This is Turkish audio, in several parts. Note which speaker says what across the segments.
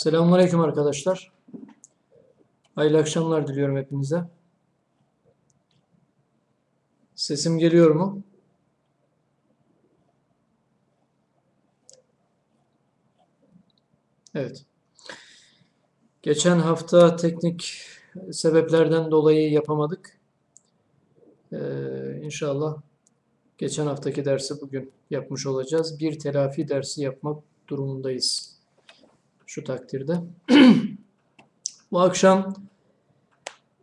Speaker 1: Selamünaleyküm arkadaşlar. Hayırlı akşamlar diliyorum hepinize. Sesim geliyor mu? Evet. Geçen hafta teknik sebeplerden dolayı yapamadık. Ee, inşallah geçen haftaki dersi bugün yapmış olacağız. Bir telafi dersi yapmak durumundayız. Şu takdirde. Bu akşam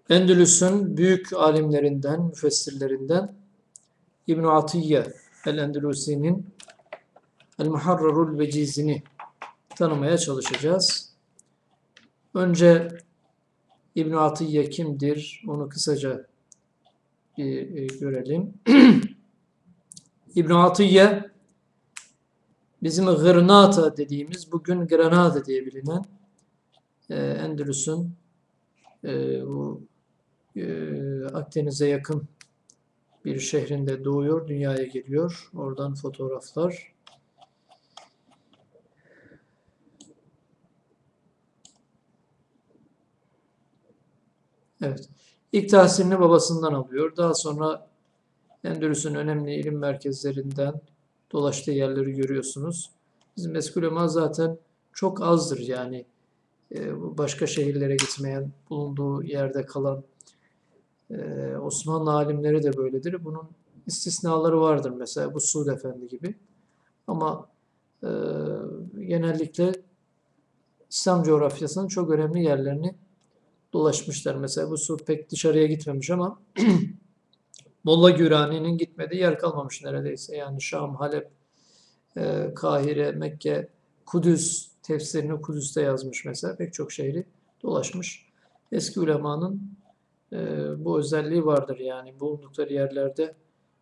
Speaker 1: Endülüs'ün büyük alimlerinden, müfessirlerinden İbn Atiyye el-Endülüsi'nin El-Muharrarul Vecizini tanımaya çalışacağız. Önce İbn Atiyye kimdir? Onu kısaca bir e, görelim. İbn Atiyye bizim Gırnata dediğimiz, bugün Granada diye bilinen e, Endülüs'ün e, bu e, Akdeniz'e yakın bir şehrinde doğuyor, dünyaya geliyor. Oradan fotoğraflar. Evet. İlk tahsilini babasından alıyor. Daha sonra Endülüs'ün önemli ilim merkezlerinden dolaştığı yerleri görüyorsunuz. Bizim eski ulema zaten çok azdır yani e, başka şehirlere gitmeyen, bulunduğu yerde kalan e, Osmanlı alimleri de böyledir. Bunun istisnaları vardır mesela bu Suud Efendi gibi. Ama e, genellikle İslam coğrafyasının çok önemli yerlerini dolaşmışlar. Mesela bu Suud pek dışarıya gitmemiş ama Molla Gürani'nin gitmediği yer kalmamış neredeyse. Yani Şam, Halep, e, Kahire, Mekke, Kudüs tefsirini Kudüs'te yazmış mesela. Pek çok şehri dolaşmış. Eski ulemanın e, bu özelliği vardır yani. Bulundukları yerlerde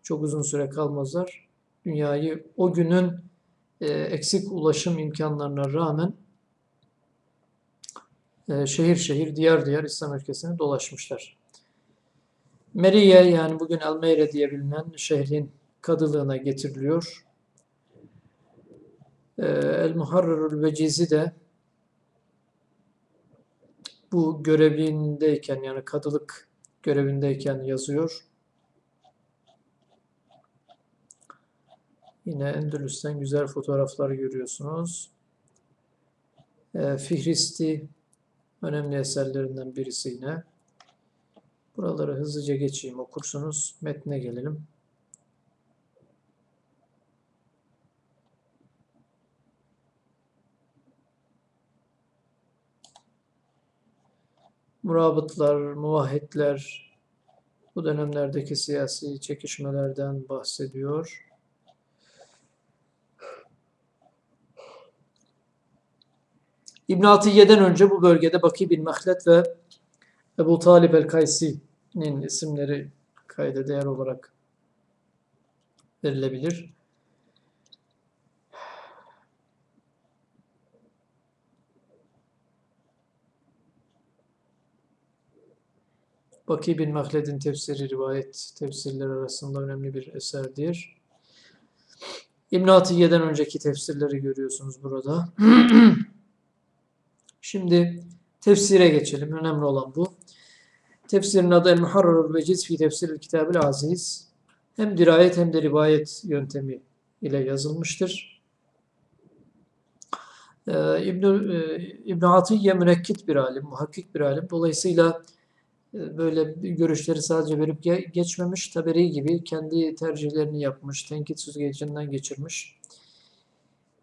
Speaker 1: çok uzun süre kalmazlar. Dünyayı o günün e, eksik ulaşım imkanlarına rağmen e, şehir şehir, diyar diyar İslam ülkesini dolaşmışlar. Meriye yani bugün Elmeyre diye bilinen şehrin kadılığına getiriliyor. Ee, El-Muharrarul Vecizi de bu görevindeyken yani kadılık görevindeyken yazıyor. Yine Endülüs'ten güzel fotoğraflar görüyorsunuz. Ee, Fihristi önemli eserlerinden birisi yine. Buraları hızlıca geçeyim okursunuz. Metne gelelim. Murabıtlar, muvahhidler bu dönemlerdeki siyasi çekişmelerden bahsediyor. İbn Atiyye'den önce bu bölgede Baki bin Mahlet ve Ebu Talib el-Kaysi'nin isimleri kayda değer olarak verilebilir. Baki bin Mahled'in tefsiri rivayet tefsirleri arasında önemli bir eserdir. İbn Atiyye'den önceki tefsirleri görüyorsunuz burada. Şimdi tefsire geçelim. Önemli olan bu. Tefsirin adı El-Muharrarul Veciz fi tefsiril kitabil aziz. Hem dirayet hem de rivayet yöntemi ile yazılmıştır. Ee, İbn e, İbn Atiyye münekkit bir alim, muhakkik bir alim. Dolayısıyla e, böyle görüşleri sadece verip ge geçmemiş. Taberi gibi kendi tercihlerini yapmış, tenkit süzgecinden geçirmiş.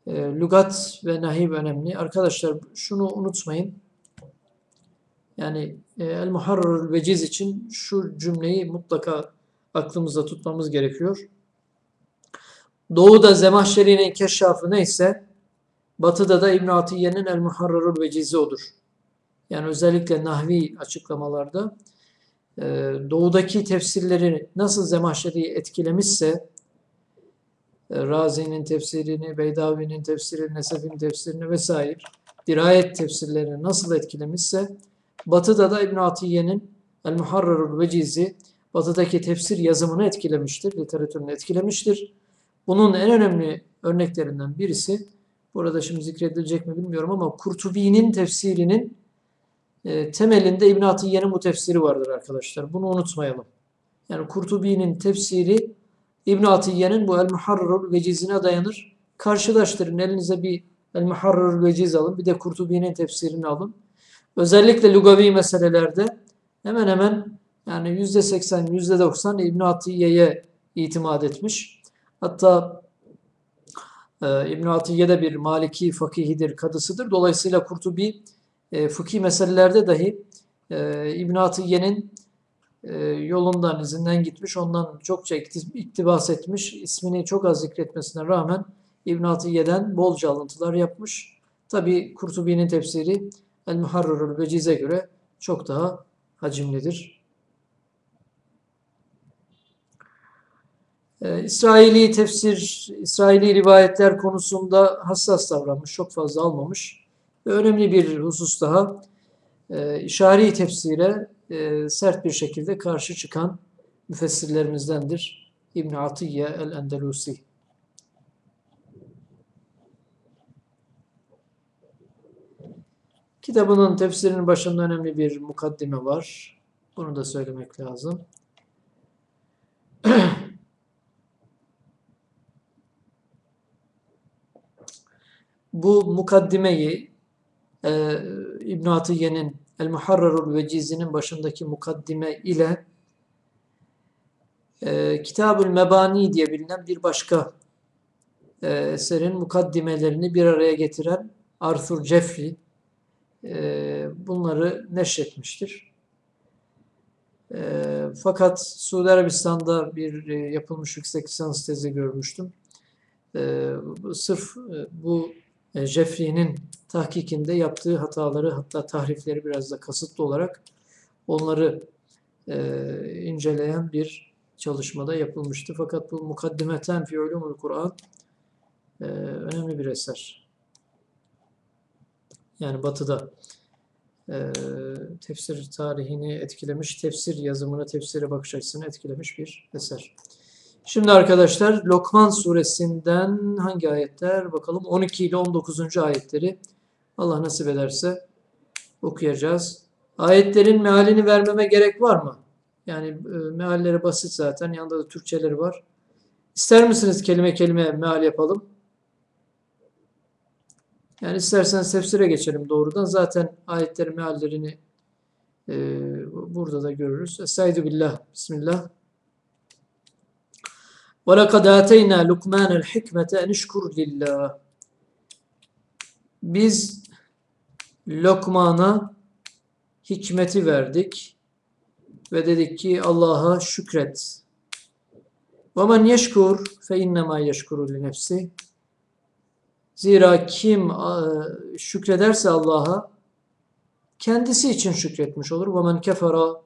Speaker 1: E, lügat ve nahiv önemli. Arkadaşlar şunu unutmayın. Yani e, El Muharrarul Veciz için şu cümleyi mutlaka aklımızda tutmamız gerekiyor. Doğuda Zemahşeri'nin keşşafı neyse Batı'da da İbn Atiyye'nin El Muharrarul Vecizi odur. Yani özellikle nahvi açıklamalarda e, doğudaki tefsirleri nasıl Zemahşeri'yi etkilemişse e, Razi'nin tefsirini, Beydavi'nin tefsirini, Nesef'in tefsirini vesaire dirayet tefsirlerini nasıl etkilemişse Batı'da da İbn Atiyye'nin El Muharrarul Vecizi Batı'daki tefsir yazımını etkilemiştir, literatürünü etkilemiştir. Bunun en önemli örneklerinden birisi burada şimdi zikredilecek mi bilmiyorum ama Kurtubi'nin tefsirinin e, temelinde İbn Atiyye'nin bu tefsiri vardır arkadaşlar. Bunu unutmayalım. Yani Kurtubi'nin tefsiri İbn Atiyye'nin bu El Muharrarul Vecizine dayanır. Karşılaştırın. Elinize bir El Muharrarul Veciz alın. Bir de Kurtubi'nin tefsirini alın. Özellikle lugavi meselelerde hemen hemen yani %80, %90 İbn Atiyye'ye itimat etmiş. Hatta e, İbn Atiyye de bir Maliki fakihidir, kadısıdır. Dolayısıyla Kurtubi e, fıkhi meselelerde dahi e, İbn Atiyye'nin e, yolundan, izinden gitmiş, ondan çokça ikti- iktibas etmiş, ismini çok az zikretmesine rağmen İbn Atiyye'den bolca alıntılar yapmış. Tabi Kurtubi'nin tefsiri El Muharrarul Veciz'e göre çok daha hacimlidir. Ee, İsraili tefsir, İsraili rivayetler konusunda hassas davranmış, çok fazla almamış. Ve önemli bir husus daha, e, işari tefsire e, sert bir şekilde karşı çıkan müfessirlerimizdendir. İbn Atiyye el-Endelusi. Kitabının tefsirinin başında önemli bir mukaddime var. Bunu da söylemek lazım. Bu mukaddimeyi e, İbn Atiyye'nin El Muharrarul Veciz'inin başındaki mukaddime ile e, Kitabül Mebani diye bilinen bir başka e, eserin mukaddimelerini bir araya getiren Arthur Jeffrey bunları neşretmiştir. E, fakat Suudi Arabistan'da bir e, yapılmış yüksek lisans tezi görmüştüm. E, bu- sırf e, bu e, Jeffrey'nin tahkikinde yaptığı hataları hatta tahrifleri biraz da kasıtlı olarak onları inceleyen bir çalışmada yapılmıştı. Fakat bu Mukaddimeten fi Ulumul Kur'an önemli bir eser. Yani Batı'da e, tefsir tarihini etkilemiş, tefsir yazımını, tefsire bakış açısını etkilemiş bir eser. Şimdi arkadaşlar Lokman suresinden hangi ayetler bakalım 12 ile 19. ayetleri Allah nasip ederse okuyacağız. Ayetlerin mealini vermeme gerek var mı? Yani e, mealleri basit zaten. Yanında da Türkçeleri var. İster misiniz kelime kelime meal yapalım? Yani isterseniz tefsire geçelim doğrudan. Zaten ayetlerin meallerini e, burada da görürüz. Estaizu billah. Bismillah. وَلَقَدْ آتَيْنَا لُقْمَانَ الْحِكْمَةَ اَنْ اِشْكُرْ لِلّٰهِ Biz Lokman'a hikmeti verdik ve dedik ki Allah'a şükret. وَمَنْ يَشْكُرْ فَاِنَّمَا يَشْكُرُ لِنَفْسِهِ Zira kim a, şükrederse Allah'a kendisi için şükretmiş olur. وَمَنْ كَفَرَ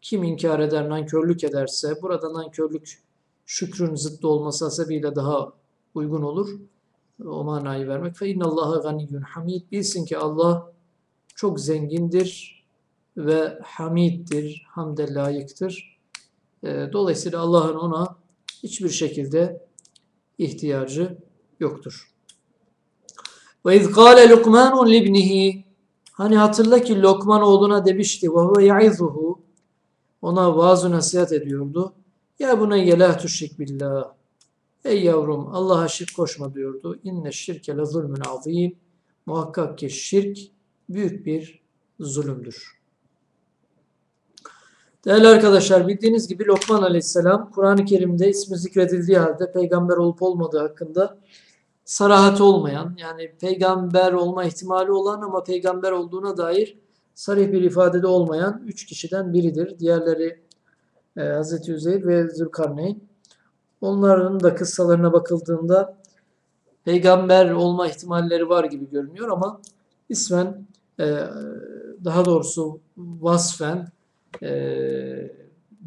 Speaker 1: Kim inkar eder, nankörlük ederse, burada nankörlük şükrün zıttı olması hasebiyle daha uygun olur. O manayı vermek. Fe innallaha ganiyyun hamid. Bilsin ki Allah çok zengindir ve hamiddir, hamde layıktır. E, Dolayısıyla Allah'ın ona hiçbir şekilde ihtiyacı yoktur. Ve iz kâle Lukmanun libnihi Hani hatırla ki Lokman oğluna demişti ve huve ya'izuhu ona vaaz nasihat ediyordu. Ya buna la tuşrik billah. Ey yavrum Allah'a şirk koşma diyordu. İnne şirke le zulmün azim. Muhakkak ki şirk büyük bir zulümdür. Değerli arkadaşlar bildiğiniz gibi Lokman Aleyhisselam Kur'an-ı Kerim'de ismi zikredildiği halde peygamber olup olmadığı hakkında sarahat olmayan yani peygamber olma ihtimali olan ama peygamber olduğuna dair sarih bir ifadede olmayan üç kişiden biridir. Diğerleri e, Hazreti Üzeyr ve Zülkarneyn. Onların da kıssalarına bakıldığında peygamber olma ihtimalleri var gibi görünüyor ama ismen e, daha doğrusu vasfen e,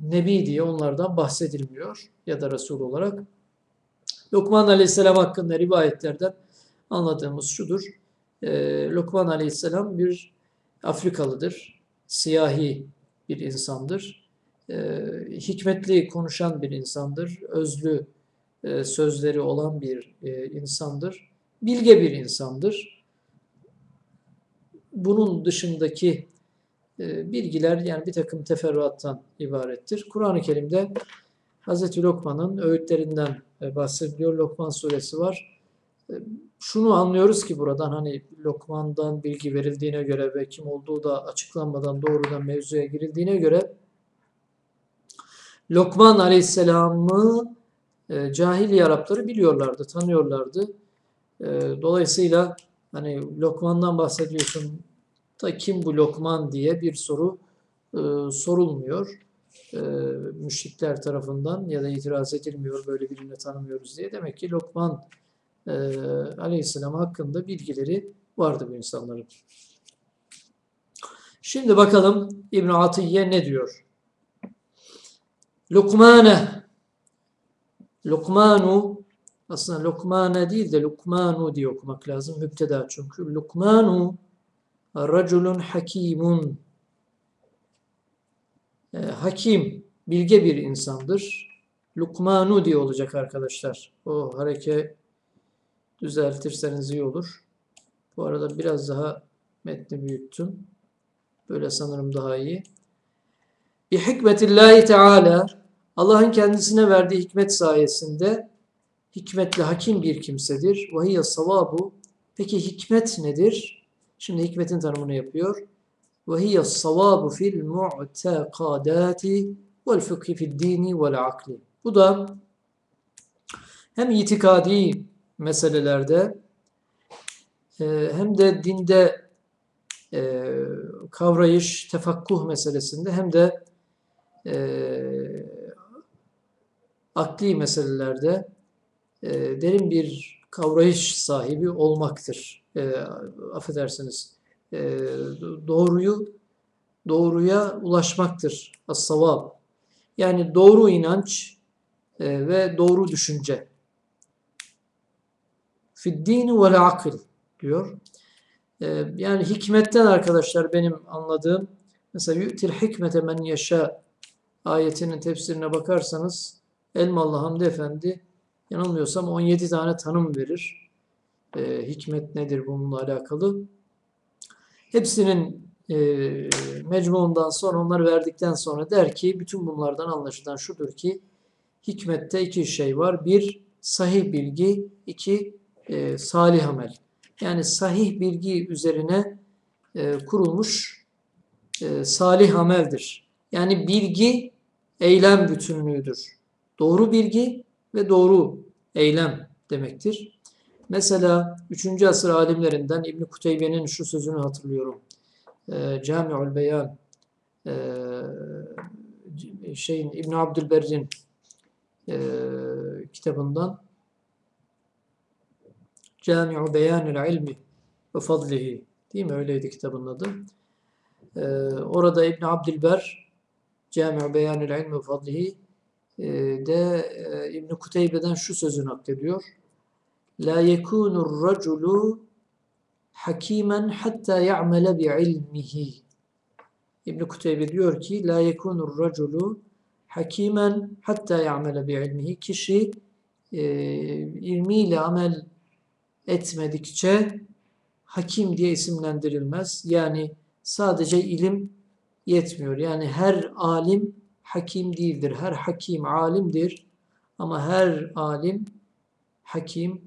Speaker 1: Nebi diye onlardan bahsedilmiyor ya da Resul olarak. Lokman Aleyhisselam hakkında rivayetlerden anladığımız şudur. E, Lokman Aleyhisselam bir Afrikalıdır. Siyahi bir insandır. E, hikmetli konuşan bir insandır. Özlü e, sözleri olan bir e, insandır. bilge bir insandır. Bunun dışındaki e, bilgiler yani bir takım teferruattan ibarettir. Kur'an-ı Kerim'de Hz. Lokman'ın öğütlerinden bahsediliyor. Lokman suresi var. E, şunu anlıyoruz ki buradan hani Lokman'dan bilgi verildiğine göre ve kim olduğu da açıklanmadan doğrudan mevzuya girildiğine göre Lokman Aleyhisselam'ı e, cahiliye Arapları biliyorlardı, tanıyorlardı. E, dolayısıyla hani Lokman'dan bahsediyorsun da kim bu Lokman diye bir soru e, sorulmuyor. E, müşrikler tarafından ya da itiraz edilmiyor böyle birini tanımıyoruz diye. Demek ki Lokman e, Aleyhisselam hakkında bilgileri vardı bu insanların. Şimdi bakalım İbn Atiye ne diyor? Lukmane Lukmanu aslında Lukmane değil de Lukmanu diye okumak lazım. Müpteda çünkü. Lukmanu raculun hakimun e, hakim, bilge bir insandır. Lukmanu diye olacak arkadaşlar. O hareke düzeltirseniz iyi olur. Bu arada biraz daha metni büyüttüm. Böyle sanırım daha iyi. Bi hikmetillahi teala Allah'ın kendisine verdiği hikmet sayesinde hikmetli hakim bir kimsedir. Vahiye savabu. Peki hikmet nedir? Şimdi hikmetin tanımını yapıyor. Vahiye savabu fil mu'tekadati vel fıkhi fid dini. Bu da hem itikadi meselelerde e, hem de dinde e, kavrayış, tefakkuh meselesinde hem de e, akli meselelerde derin bir kavrayış sahibi olmaktır. Affedersiniz. E, doğruyu doğruya ulaşmaktır. As-savab. Yani doğru inanç e, ve doğru düşünce. Fiddini vel akıl diyor. E, yani hikmetten arkadaşlar benim anladığım mesela yu'til hikmete men yaşa ayetinin tefsirine bakarsanız Elmalı Hamdi Efendi yanılmıyorsam 17 tane tanım verir. E, hikmet nedir bununla alakalı. Hepsinin e, mecmuundan sonra onları verdikten sonra der ki bütün bunlardan anlaşılan şudur ki hikmette iki şey var. Bir sahih bilgi, iki e, salih amel. Yani sahih bilgi üzerine e, kurulmuş e, salih ameldir. Yani bilgi eylem bütünlüğüdür. Doğru bilgi ve doğru eylem demektir. Mesela 3. asır alimlerinden İbn Kuteybe'nin şu sözünü hatırlıyorum. E, Cami'ül Beyan e, şeyin İbn Abdülberr'in e, kitabından Cami'u Beyanil İlmi ve Fadlihi değil mi? Öyleydi kitabın adı. E, orada İbn Abdülber Cami'u Beyanil İlmi ve Fadlihi de İbn Kuteybe'den şu sözü naklediyor. La yekunur raculu hakimen hatta ya'mele bi ilmihi. İbn Kuteybe diyor ki la yekunur raculu hakimen hatta ya'mele bi ilmihi. Kişi e, ilmiyle amel etmedikçe hakim diye isimlendirilmez. Yani sadece ilim yetmiyor. Yani her alim hakim değildir. Her hakim alimdir ama her alim hakim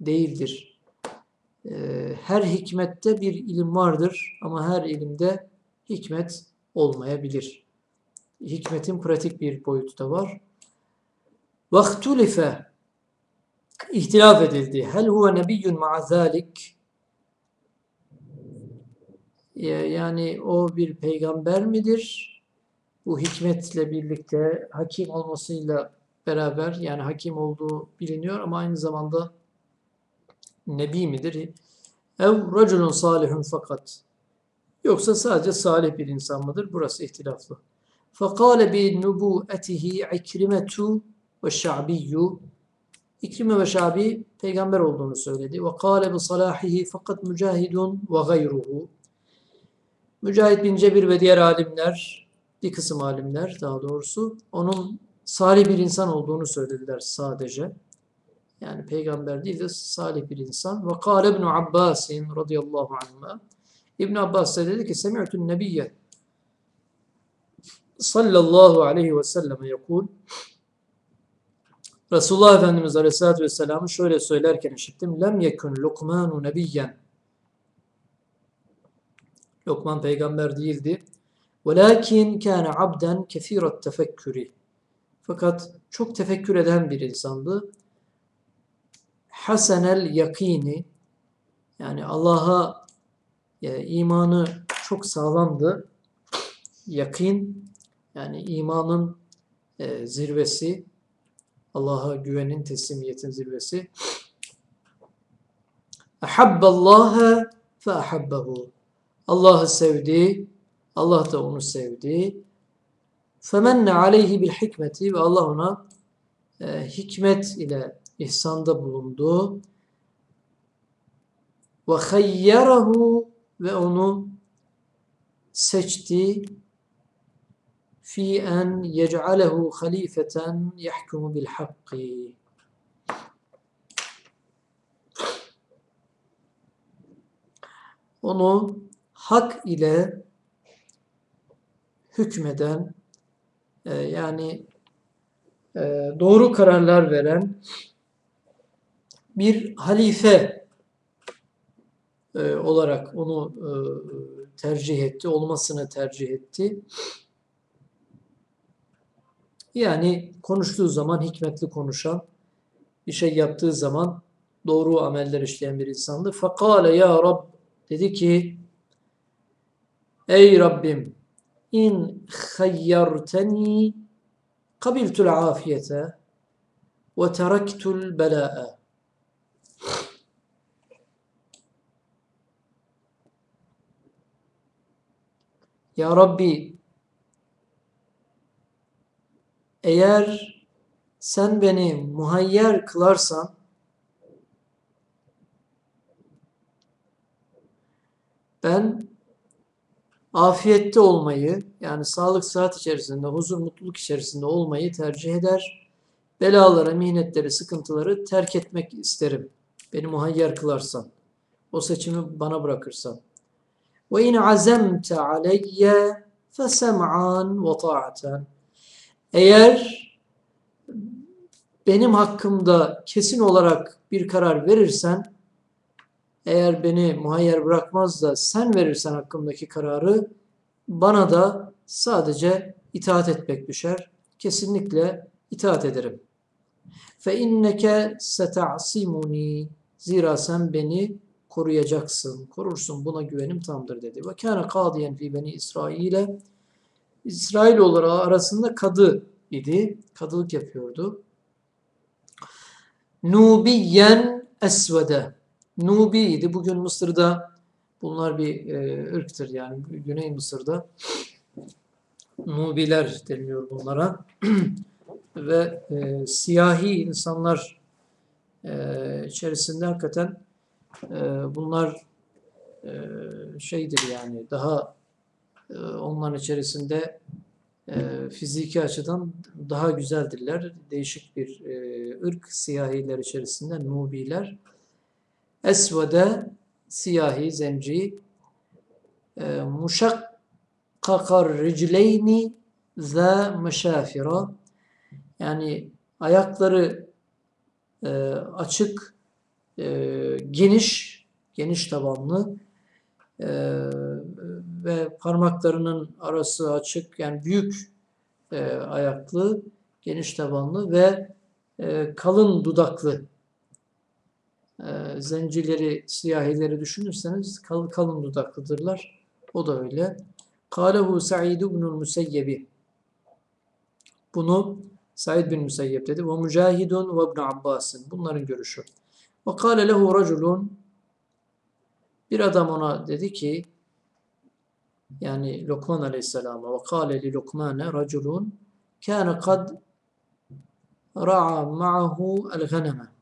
Speaker 1: değildir. Ee, her hikmette bir ilim vardır ama her ilimde hikmet olmayabilir. Hikmetin pratik bir boyutu da var. Vaktulife ihtilaf edildi. Hel huve nebiyyun ma'a zalik yani o bir peygamber midir? Bu hikmetle birlikte hakim olmasıyla beraber yani hakim olduğu biliniyor ama aynı zamanda nebi midir? Ev raculun salihun fakat. Yoksa sadece salih bir insan mıdır? Burası ihtilaflı. Fakale bi nubu'etihi ikrimetu ve şa'biyyu. İkrime ve şabi peygamber olduğunu söyledi. Ve kâle bi salahihi fakat mücahidun ve gayruhu. Mücahit bin Cebir ve diğer alimler, bir kısım alimler daha doğrusu, onun salih bir insan olduğunu söylediler sadece. Yani peygamber değil de salih bir insan. Ve kâle ibn Abbasin radıyallahu anhuma. İbn Abbas da dedi ki Semi'tun nebiyye sallallahu aleyhi ve selleme yekul Resulullah Efendimiz Aleyhisselatü Vesselam'ı şöyle söylerken işittim. Lem yekun Lokmanu nebiyyen. Lokman peygamber değildi. Velakin kâne abden kefirat tefekkürü. Fakat çok tefekkür eden bir insandı. Hasenel yakini yani Allah'a e, imanı çok sağlamdı. Yakin yani imanın e, zirvesi, Allah'a güvenin, teslimiyetin zirvesi. Ahabballaha fe ahabbahu. Allah'ı sevdi, Allah da onu sevdi. Femenne aleyhi bil hikmeti ve Allah ona e, hikmet ile ihsanda bulundu. Ve hayyarahu ve onu seçti fi en yec'alehu halifeten yahkumu bil hakki. Onu hak ile hükmeden e, yani e, doğru kararlar veren bir halife e, olarak onu e, tercih etti, olmasını tercih etti. Yani konuştuğu zaman hikmetli konuşan, bir şey yaptığı zaman doğru ameller işleyen bir insandı. Fakale ya Rab dedi ki Ey Rabbim in hayyarteni kabiltul afiyete ve teraktul bela'e Ya Rabbi eğer sen beni muhayyer kılarsan ben afiyette olmayı yani sağlık sıhhat içerisinde, huzur mutluluk içerisinde olmayı tercih eder. Belalara, mihnetleri, sıkıntıları terk etmek isterim. Beni muhayyer kılarsan. O seçimi bana bırakırsan. Ve in azemte aleyye fesem'an. Eğer benim hakkımda kesin olarak bir karar verirsen, eğer beni muhayyer bırakmaz da sen verirsen hakkımdaki kararı, bana da sadece itaat etmek düşer. Kesinlikle itaat ederim. Fe inneke seta'simuni. Zira sen beni koruyacaksın, korursun. Buna güvenim tamdır dedi. Ve kâne kâdiyen fi beni İsrail'e. İsrailoğulları arasında kadı idi. Kadılık yapıyordu. Nubiyen esvede. Nubiydi. Bugün Mısır'da bunlar bir e, ırktır yani Güney Mısır'da. Nubiler deniliyor bunlara. Ve e, siyahi insanlar e, içerisinde hakikaten e, bunlar e, şeydir yani daha e, onların içerisinde e, fiziki açıdan daha güzeldirler. Değişik bir ırk siyahiler içerisinde Nubiler. Esvede siyahi, zenci e, muşakkakar ricleyni za meşafira yani ayakları e, açık e, geniş geniş tabanlı e, ve parmaklarının arası açık yani büyük e, ayaklı, geniş tabanlı ve e, kalın dudaklı e, zencileri, siyahileri düşünürseniz kal, kalın dudaklıdırlar. O da öyle. Kalehu Sa'id ibnul Museyyebi. Bunu Said bin Musayyeb dedi. Ve Mücahidun ve İbn Abbas'ın. Bunların görüşü. Ve kâle lehu raculun bir adam ona dedi ki yani Lokman Aleyhisselam'a ve kâle li Lokmane raculun kâne kad ra'a ma'ahu el ghaneme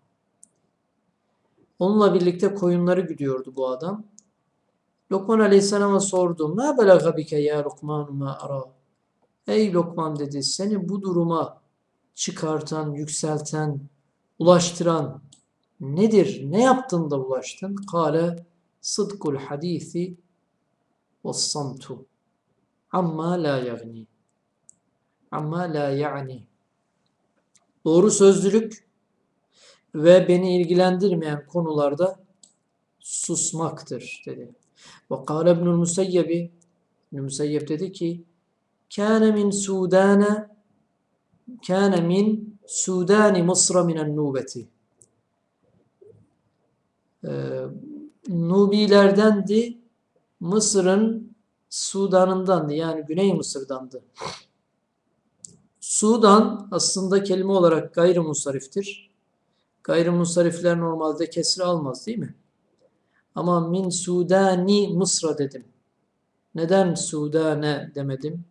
Speaker 1: Onunla birlikte koyunları güdüyordu bu adam. Lokman Aleyhisselam'a sordu. Ma belaga bike ya Lokman ma ara. Ey Lokman dedi seni bu duruma çıkartan, yükselten, ulaştıran Nedir? Ne yaptın da ulaştın? Kale sıdkul hadisi ve samtu amma la yagni. Amma la ya'ni. Doğru sözlülük ve beni ilgilendirmeyen konularda susmaktır dedi. Ve kâle İbnül Musayyebi İbnül Musayyeb dedi ki kâne min Sudâne kâne min Sudâni Mısra minen nubeti ee, Nubilerdendi Mısır'ın Sudan'ındandı yani Güney Mısır'dandı. Sudan aslında kelime olarak gayrimusariftir. Gayrimusarifler normalde kesri almaz değil mi? Ama min Sudani Mısra dedim. Neden Sudane demedim?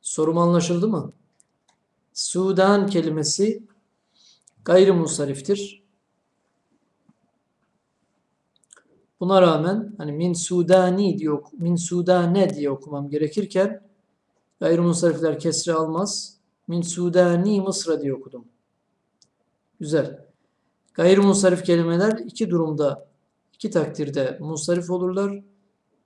Speaker 1: Sorum anlaşıldı mı? Sudan kelimesi gayrimusariftir. Buna rağmen hani min sudani diye min sudane diye okumam gerekirken gayrimusarifler kesri almaz. Min sudani Mısra diye okudum. Güzel. Gayrimusarif kelimeler iki durumda, iki takdirde musarif olurlar.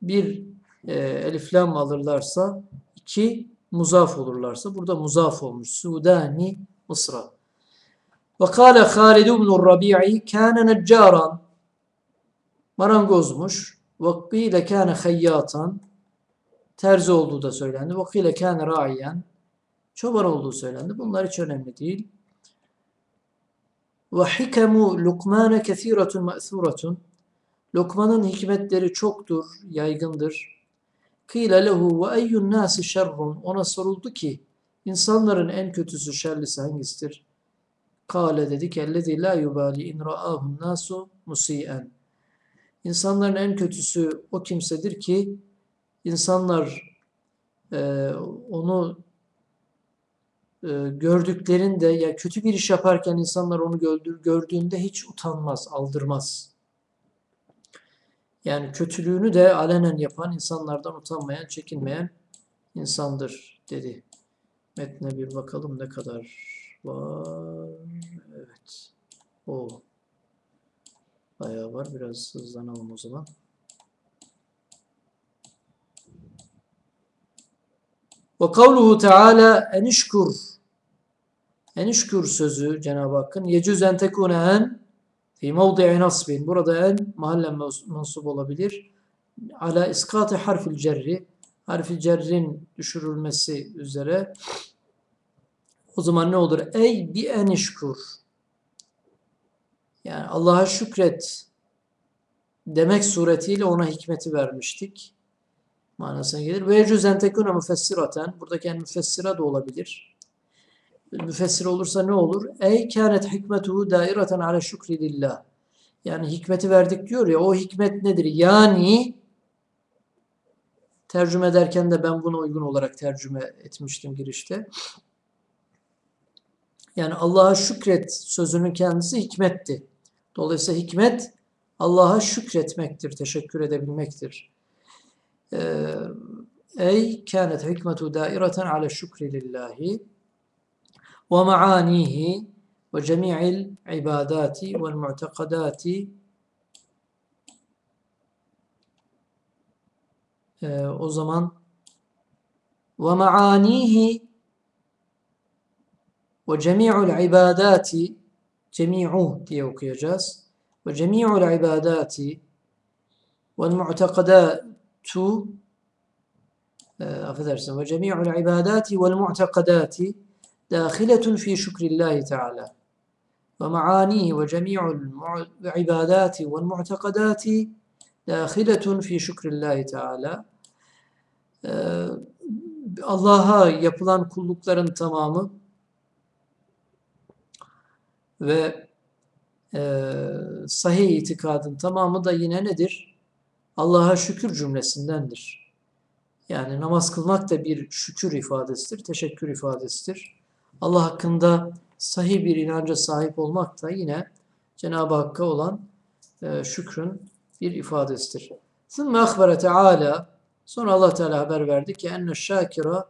Speaker 1: Bir e, eliflam alırlarsa, iki muzaf olurlarsa. Burada muzaf olmuş. Sudani Mısra. Ve kâle Halid ibn Rabi'i kâne neccaran marangozmuş. Ve kîle kâne hayyatan terzi olduğu da söylendi. Ve kîle kâne ra'iyen çoban olduğu söylendi. Bunlar hiç önemli değil. Ve hikemu Lukmane kethiratun ma'thuratun Lokman'ın hikmetleri çoktur, yaygındır. Kıyle lehu ve eyyun nasi şerrun ona soruldu ki insanların en kötüsü şerlisi hangisidir? Kale dedi ki ellezî la yubali in ra'ahun nasu musi'en İnsanların en kötüsü o kimsedir ki insanlar e, onu e, gördüklerinde ya kötü bir iş yaparken insanlar onu gördüğü, gördüğünde hiç utanmaz, aldırmaz. Yani kötülüğünü de alenen yapan, insanlardan utanmayan, çekinmeyen insandır dedi. Metne bir bakalım ne kadar var. Evet. O. Bayağı var. Biraz hızlanalım o zaman. Ve kavluhu teala enişkur enişkur sözü Cenab-ı Hakk'ın yecüz en tekune en fi mevdi'i nasbin burada en mahallen mensup olabilir. Ala iskati harfil cerri harfil cerrin düşürülmesi üzere o zaman ne olur? Ey bi enişkur yani Allah'a şükret demek suretiyle ona hikmeti vermiştik. Manasına gelir. Ve cüzen tekune müfessiraten. Buradaki yani müfessira da olabilir. Müfessir olursa ne olur? Ey kânet hikmetuhu daireten ala şükri lillah. Yani hikmeti verdik diyor ya o hikmet nedir? Yani tercüme ederken de ben buna uygun olarak tercüme etmiştim girişte. Yani Allah'a şükret sözünün kendisi hikmetti. Dolayısıyla hikmet Allah'a şükretmektir, teşekkür edebilmektir. Ee, ey kânet hikmetu daireten ala şükri lillahi ve ve cemi'il ibadati ve mu'tekadati ee, o zaman ve maanihi ve cemi'ul ibadati cemi'u diye okuyacağız. Ve cemi'ul ibadati ve mu'tekadatu e, affedersin ve cemi'ul ibadati vel mu'tekadati fi şükrillahi teala ve maanihi ve cemi'ul ibadati vel mu'tekadati dâhiletun fi şükrillahi teala e, Allah'a yapılan kullukların tamamı ve e, sahih itikadın tamamı da yine nedir? Allah'a şükür cümlesindendir. Yani namaz kılmak da bir şükür ifadesidir, teşekkür ifadesidir. Allah hakkında sahih bir inanca sahip olmak da yine Cenab-ı Hakk'a olan e, şükrün bir ifadesidir. ثُمَّ أَخْبَرَ تَعَالَى Sonra Allah Teala haber verdi ki enne şakira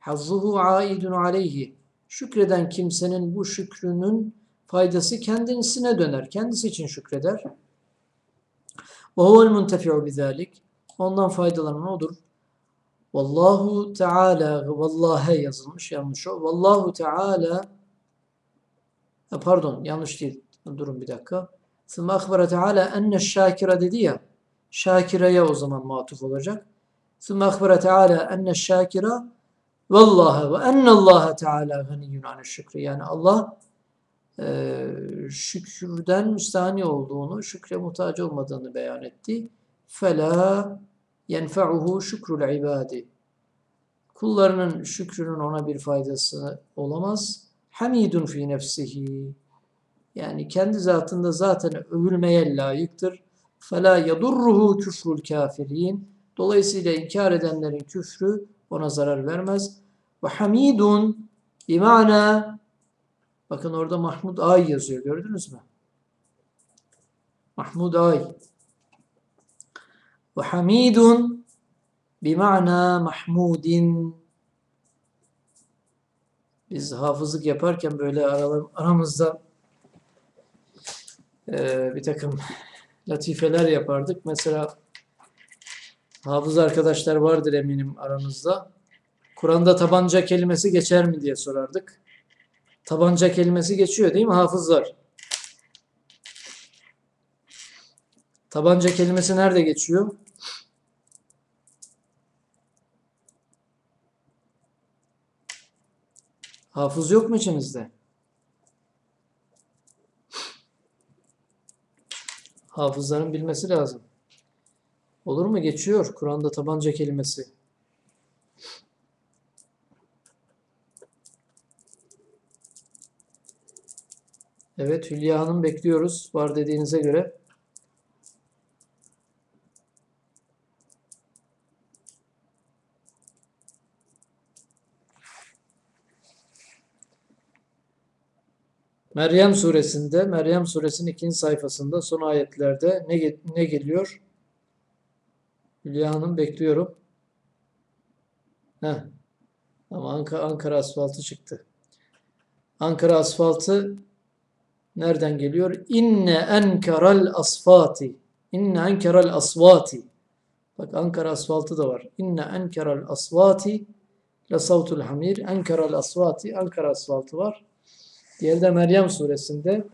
Speaker 1: hazzuhu aidun aleyhi. Şükreden kimsenin bu şükrünün faydası kendisine döner. Kendisi için şükreder. Ve huvel muntefi'u bizalik. Ondan faydalanan odur. Vallahu Teala vallahe yazılmış yanlış o. Vallahu Teala pardon yanlış değil. Durun bir dakika. Sümme akbara Teala enne şakire dedi ya. Şakireye o zaman matuf olacak. Sümme akbara Teala enne şakire vallahi ve ennallâhe Teala ganiyyun şükri. Yani Allah e, şükürden müstahni olduğunu, şükre muhtaç olmadığını beyan etti. Fela yenfe'uhu şükrül ibadi. Kullarının şükrünün ona bir faydası olamaz. Hamidun fi nefsihi. Yani kendi zatında zaten övülmeye layıktır. Fela yadurruhu küfrül kafirin. Dolayısıyla inkar edenlerin küfrü ona zarar vermez. Ve hamidun bimana bakın orada Mahmud Ay yazıyor gördünüz mü? Mahmud Ay. Ve hamidun bimana mahmudin. Biz hafızlık yaparken böyle aramızda eee, bir takım latifeler yapardık. Mesela hafız arkadaşlar vardır eminim aranızda. Kur'an'da tabanca kelimesi geçer mi diye sorardık. Tabanca kelimesi geçiyor değil mi hafızlar? Tabanca kelimesi nerede geçiyor? Hafız yok mu içinizde? Hafızların bilmesi lazım. Olur mu? Geçiyor Kur'an'da tabanca kelimesi. Evet Hülya Hanım bekliyoruz. Var dediğinize göre. Meryem suresinde, Meryem suresinin ikinci sayfasında son ayetlerde ne, ne geliyor? Hülya Hanım bekliyorum. Heh. Ama Ankara, Ankara asfaltı çıktı. Ankara asfaltı nereden geliyor? İnne enkeral asfati. İnne enkeral asvati. Bak Ankara asfaltı da var. İnne enkeral asvati la savtul hamir. Enkeral asvati. Ankara asfaltı var. Diğeri de Meryem suresinde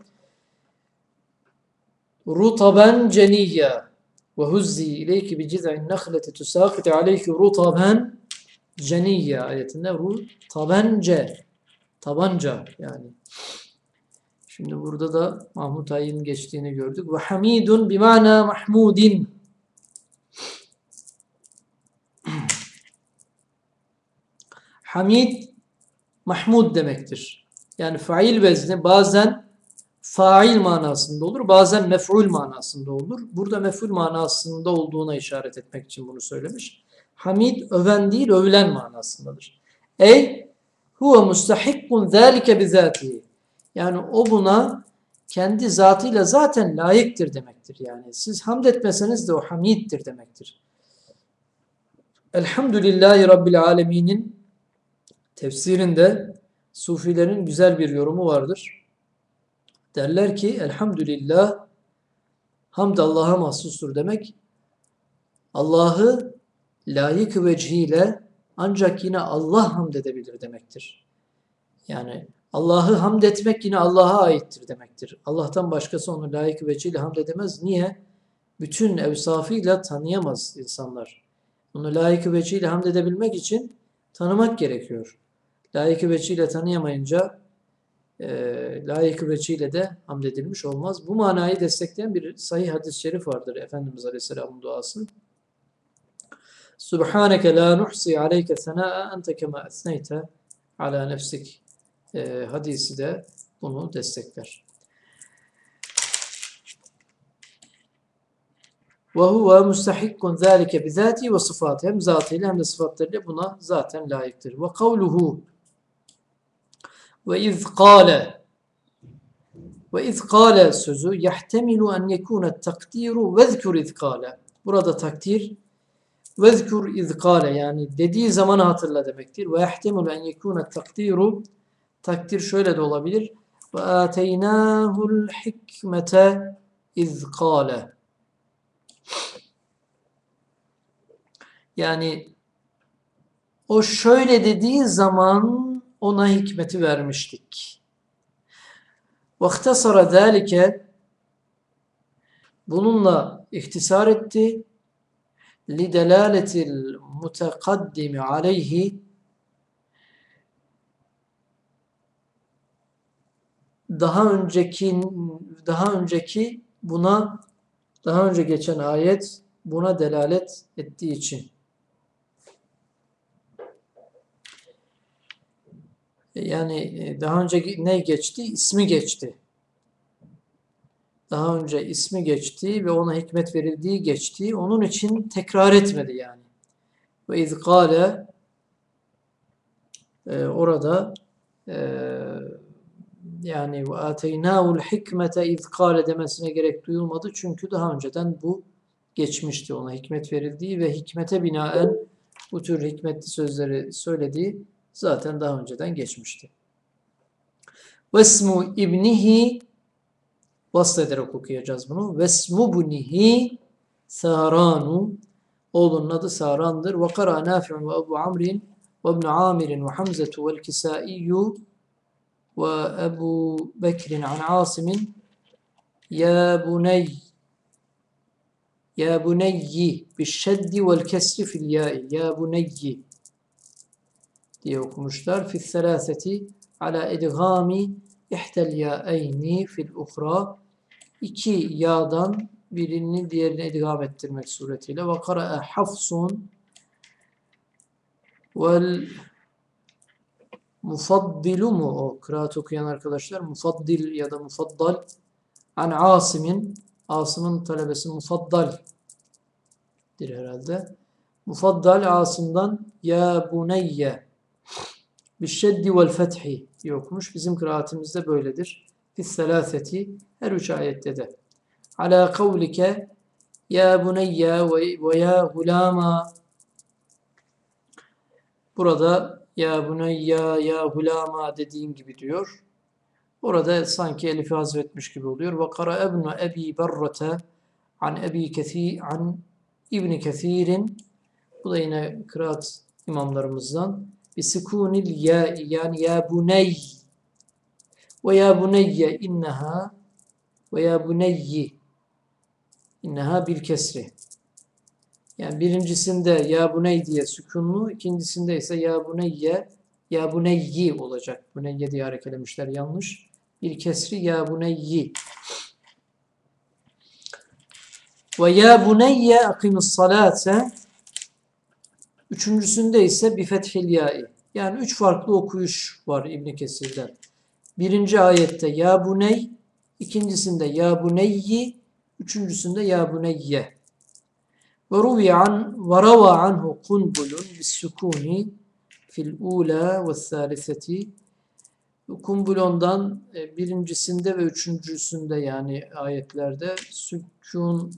Speaker 1: rutaben ceniyya ve huzzi ileyki bi ciz'in nakhleti tusaqit aleyki rutaben ceniyya ayetinde rutabence tabanca yani. Şimdi burada da Mahmut Ay'ın geçtiğini gördük. Ve hamidun bimana mahmudin. Hamid mahmud demektir. Yani fail vezni bazen fail manasında olur, bazen mef'ul manasında olur. Burada mef'ul manasında olduğuna işaret etmek için bunu söylemiş. Hamid öven değil, övülen manasındadır. Ey huve mustahikkun zâlike bizâtihi. Yani o buna kendi zatıyla zaten layıktır demektir yani. Siz hamd etmeseniz de o hamiddir demektir. Elhamdülillahi Rabbil Alemin'in tefsirinde Sufilerin güzel bir yorumu vardır. Derler ki elhamdülillah hamd Allah'a mahsustur demek. Allah'ı layık vecihiyle ancak yine Allah hamd edebilir demektir. Yani Allah'ı hamd etmek yine Allah'a aittir demektir. Allah'tan başkası onu layık vecihiyle hamd edemez. Niye? Bütün evsafıyla tanıyamaz insanlar. Onu layık vecihiyle hamd edebilmek için tanımak gerekiyor. Layık veçiyle tanıyamayınca e, layık veçiyle de hamd edilmiş olmaz. Bu manayı destekleyen bir sahih hadis-i şerif vardır Efendimiz Aleyhisselam'ın duası. Subhaneke la nuhsi aleyke senâ'a ente kema esneyte ala nefsik e, hadisi de bunu destekler. Ve huve mustahikkun zâlike bizâti ve sıfatı. Hem zatıyla hem de sıfatlarıyla buna zaten layıktır. Ve kavluhu ve iz kâle ve iz kâle sözü yahtemilu en yekûne takdiru vezkur iz kâle. Burada takdir Vezkur izkale yani dediği zamanı hatırla demektir. Ve yahtemul en yekune takdiru takdir şöyle de olabilir. Ve ateynahul hikmete izkale. Yani o şöyle dediği zaman ona hikmeti vermiştik. وَاخْتَصَرَ ذَٰلِكَ Bununla ihtisar etti. لِدَلَالَةِ الْمُتَقَدِّمِ عَلَيْهِ daha önceki daha önceki buna daha önce geçen ayet buna delalet ettiği için. Yani e, daha önce ne geçti? İsmi geçti. Daha önce ismi geçti ve ona hikmet verildiği geçti. Onun için tekrar etmedi yani. Ve izgale e, orada e, yani ve ateynâul hikmete izgale demesine gerek duyulmadı. Çünkü daha önceden bu geçmişti. Ona hikmet verildiği ve hikmete binaen bu tür hikmetli sözleri söylediği zaten daha önceden geçmişti. Vesmu ibnihi vasıl ederek okuyacağız bunu. Vesmu bunihi Saranu oğlunun adı Saran'dır. Ve kara Nafi'un ve Ebu Amrin ve İbn Amir'in ve Hamzetu vel Kisaiyu ve Ebu Bekir'in an Asim'in Ya buney Ya buneyyi bişşeddi vel kesri fil ya'i Ya buneyyi diye okumuşlar. Fi ala idgami ihtel ya'eyni fil uhra iki yağdan birini diğerine idgam ettirmek suretiyle ve kara'a hafsun vel mufaddilu mu o kıraat okuyan arkadaşlar mufaddil ya da mufaddal an Asim'in Asım'ın talebesi mufaddal dir herhalde. Mufaddal Asım'dan ya buneyye Bişşeddi vel fethi diye okumuş. Bizim kıraatimizde böyledir. Fisselâseti her üç ayette de. Ala kavlike ya buneyya ve ya hulama Burada ya buneyya ya hulama dediğin gibi diyor. Orada sanki elifi hazretmiş gibi oluyor. Ve kara ebnu ebi berrete an ebi kethir an İbni Kesirin bu da yine kıraat imamlarımızdan bisikunil ya yani ya buney ve ya buneyye inneha ve ya buneyyi inneha bir kesri. Yani birincisinde ya buney diye sükunlu, ikincisinde ise ya buneyye ya buneyyi olacak. Buneyye diye harekelemişler yanlış. Bir kesri ya buneyyi. Ve ya buneyye akimus salate Üçüncüsünde ise bir fethil. Yani üç farklı okuyuş var İbn Kesir'den. Birinci ayette ya buney, ikincisinde ya buneyyi, üçüncüsünde ya buneyye. Ve ruvi an ve rava anhu kunbulun bis sukuni fil ula ve saliseti. Kumbulon'dan e, birincisinde ve üçüncüsünde yani ayetlerde sükun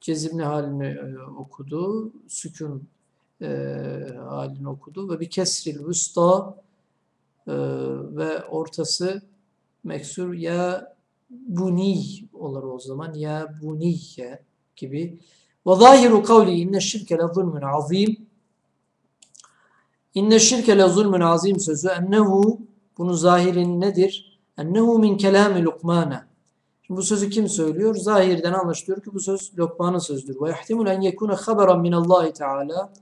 Speaker 1: cezimli halini e, okudu. Sükun e, halini okudu ve bir kesril vüsta e, ve ortası meksur ya buni olur o zaman ya buniye gibi. Ve zahiru kavli inne şirke le zulmün azim İnne şirke le zulmün azim sözü ennehu bunu zahirin nedir? Ennehu min kelami lukmana. Şimdi bu sözü kim söylüyor? Zahirden anlaşılıyor ki bu söz Lokman'ın sözüdür. Ve ihtimul en yekune haberan min Allah Teala.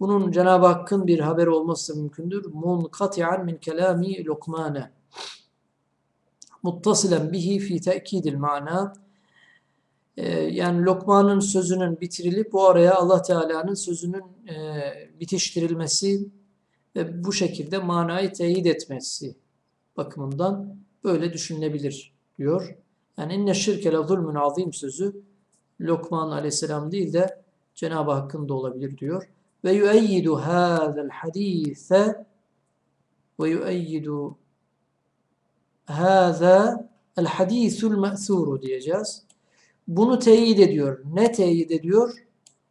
Speaker 1: Bunun Cenab-ı Hakk'ın bir haber olması mümkündür. Munkati'an min kelami Lokmane. Muttasilen bihi fi te'kidil mana. Ee, yani Lokman'ın sözünün bitirilip bu araya Allah Teala'nın sözünün e, bitiştirilmesi ve bu şekilde manayı teyit etmesi bakımından böyle düşünülebilir diyor. Yani inne şirke la zulmün azim sözü Lokman aleyhisselam değil de Cenab-ı Hakk'ın da olabilir diyor. Ve yueyyidu hâzel hadîse ve yueyyidu hâzâ el hadîsul me'sûru diyeceğiz. Bunu teyit ediyor. Ne teyit ediyor?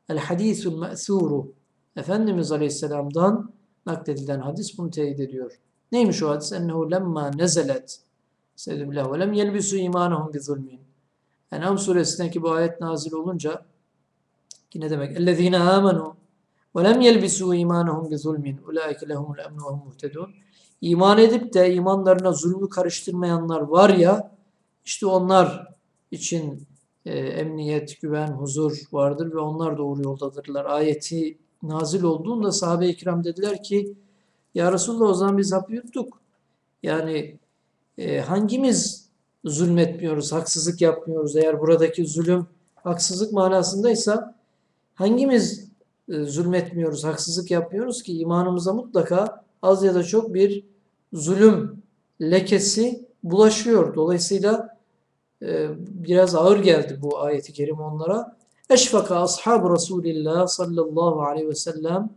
Speaker 1: El hadisul me'thuru. Efendimiz Aleyhisselam'dan nakledilen hadis bunu teyit ediyor. Neymiş o hadis? Ennehu lemma nezelet. Seyyidullah ve lem yelbisu imanahum bi zulmin. En'am suresindeki bu ayet nazil olunca ki ne demek? Ellezine amenu imanahum bi zulmin. Ulaike lehumul emnu ve hum muhtedun. İman edip de imanlarına zulmü karıştırmayanlar var ya işte onlar için e, emniyet, güven, huzur vardır ve onlar doğru yoldadırlar. Ayeti nazil olduğunda sahabe-i kiram dediler ki ya Resulullah o zaman biz hap yuttuk. Yani e, hangimiz zulmetmiyoruz, haksızlık yapmıyoruz? Eğer buradaki zulüm haksızlık manasındaysa hangimiz zulmetmiyoruz, haksızlık yapmıyoruz ki imanımıza mutlaka az ya da çok bir zulüm lekesi bulaşıyor. Dolayısıyla e, biraz ağır geldi bu ayeti kerim onlara. Eşfaka ashab Resulillah sallallahu aleyhi ve sellem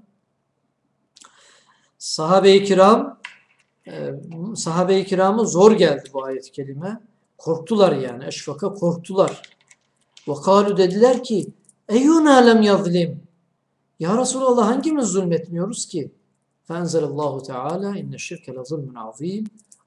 Speaker 1: sahabe-i kiram e, sahabe-i kiramı zor geldi bu ayet-i kerime. Korktular yani. Eşfaka korktular. Ve kalu dediler ki Eyyuna lem yazlim. Ya Resulallah hangimiz zulmetmiyoruz ki? Fenzelallahu Teala inne şirke la zulmün azim.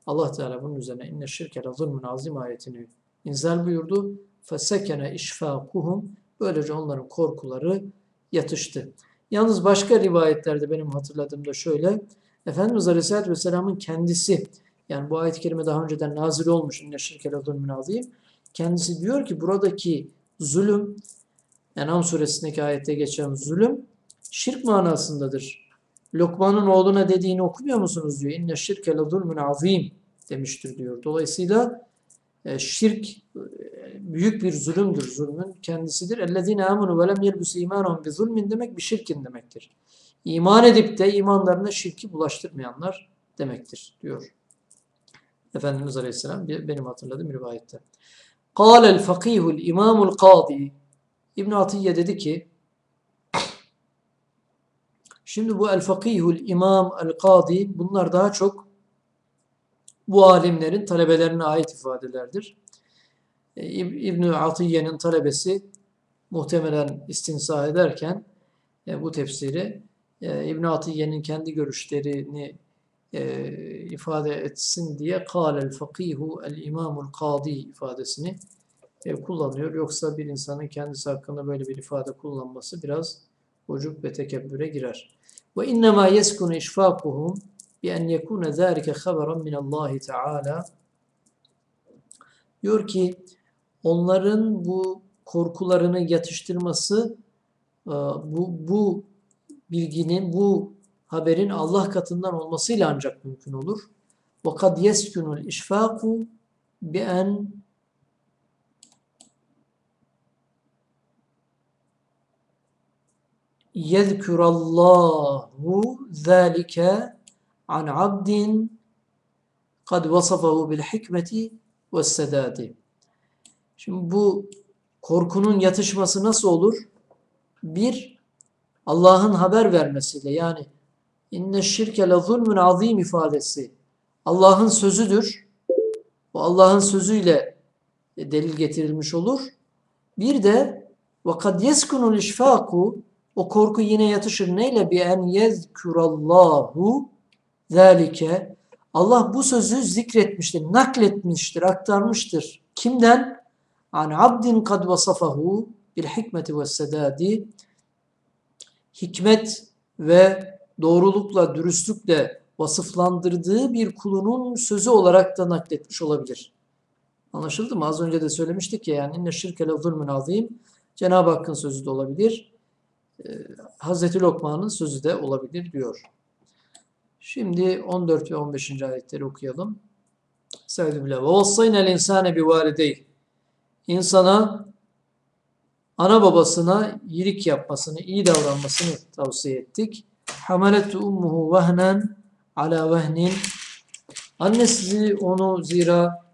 Speaker 1: Allah Teala bunun üzerine inne şirke la zulmün azim ayetini inzal buyurdu. Fesekene işfakuhum. Böylece onların korkuları yatıştı. Yalnız başka rivayetlerde benim hatırladığımda şöyle. Efendimiz Aleyhisselatü Vesselam'ın kendisi yani bu ayet-i kerime daha önceden nazil olmuş. İnne şirke la zulmün azim. Kendisi diyor ki buradaki zulüm Enam suresindeki ayette geçen zulüm şirk manasındadır. Lokman'ın oğluna dediğini okumuyor musunuz diyor. İnne şirke le zulmün azim demiştir diyor. Dolayısıyla e, şirk e, büyük bir zulümdür. Zulmün kendisidir. Ellezine amunu ve lem yelbusu imanahum bi zulmin demek bir şirkin demektir. İman edip de imanlarına şirki bulaştırmayanlar demektir diyor. Efendimiz Aleyhisselam benim hatırladığım rivayette. Kâlel fakihul imamul kâdi İbn Atiye dedi ki Şimdi bu el-fakihul imam el-kadi bunlar daha çok bu alimlerin talebelerine ait ifadelerdir. E, İbn Atiyye'nin talebesi muhtemelen istinsah ederken e, bu tefsiri e, İbn Atiyye'nin kendi görüşlerini e, ifade etsin diye kâlel fakihu el imamul kadi ifadesini kullanıyor. Yoksa bir insanın kendisi hakkında böyle bir ifade kullanması biraz ucup ve tekebbüre girer. Ve innema yeskunu işfakuhum bi en yekune zâlike haberan min Allah Teala. Diyor ki onların bu korkularını yatıştırması e, bu, bu bilginin, bu haberin Allah katından olmasıyla ancak mümkün olur. وَقَدْ يَسْكُنُ الْاِشْفَاقُ بِاَنْ yezkurallahu zâlike an abdin kad vasafahu bil hikmeti ve sedadi. Şimdi bu korkunun yatışması nasıl olur? Bir, Allah'ın haber vermesiyle yani inne şirke le zulmün azim ifadesi Allah'ın sözüdür. O Allah'ın sözüyle delil getirilmiş olur. Bir de ve kad yeskunul işfaku o korku yine yatışır. Neyle? Bi en yezkurallahu zalike. Allah bu sözü zikretmiştir, nakletmiştir, aktarmıştır. Kimden? An abdin kad vasafahu bil hikmeti ve sedadi. Hikmet ve doğrulukla, dürüstlükle vasıflandırdığı bir kulunun sözü olarak da nakletmiş olabilir. Anlaşıldı mı? Az önce de söylemiştik ya yani inne şirke le zulmün azim. Cenab-ı Hakk'ın sözü de olabilir. Ee, Hazreti Lokman'ın sözü de olabilir diyor. Şimdi 14 ve 15. ayetleri okuyalım. Sevdi bile. Ve vassayna insane bi validey. İnsana ana babasına iyilik yapmasını, iyi davranmasını tavsiye ettik. Hamalet ummuhu vehnen ala vehnin. Annesi onu zira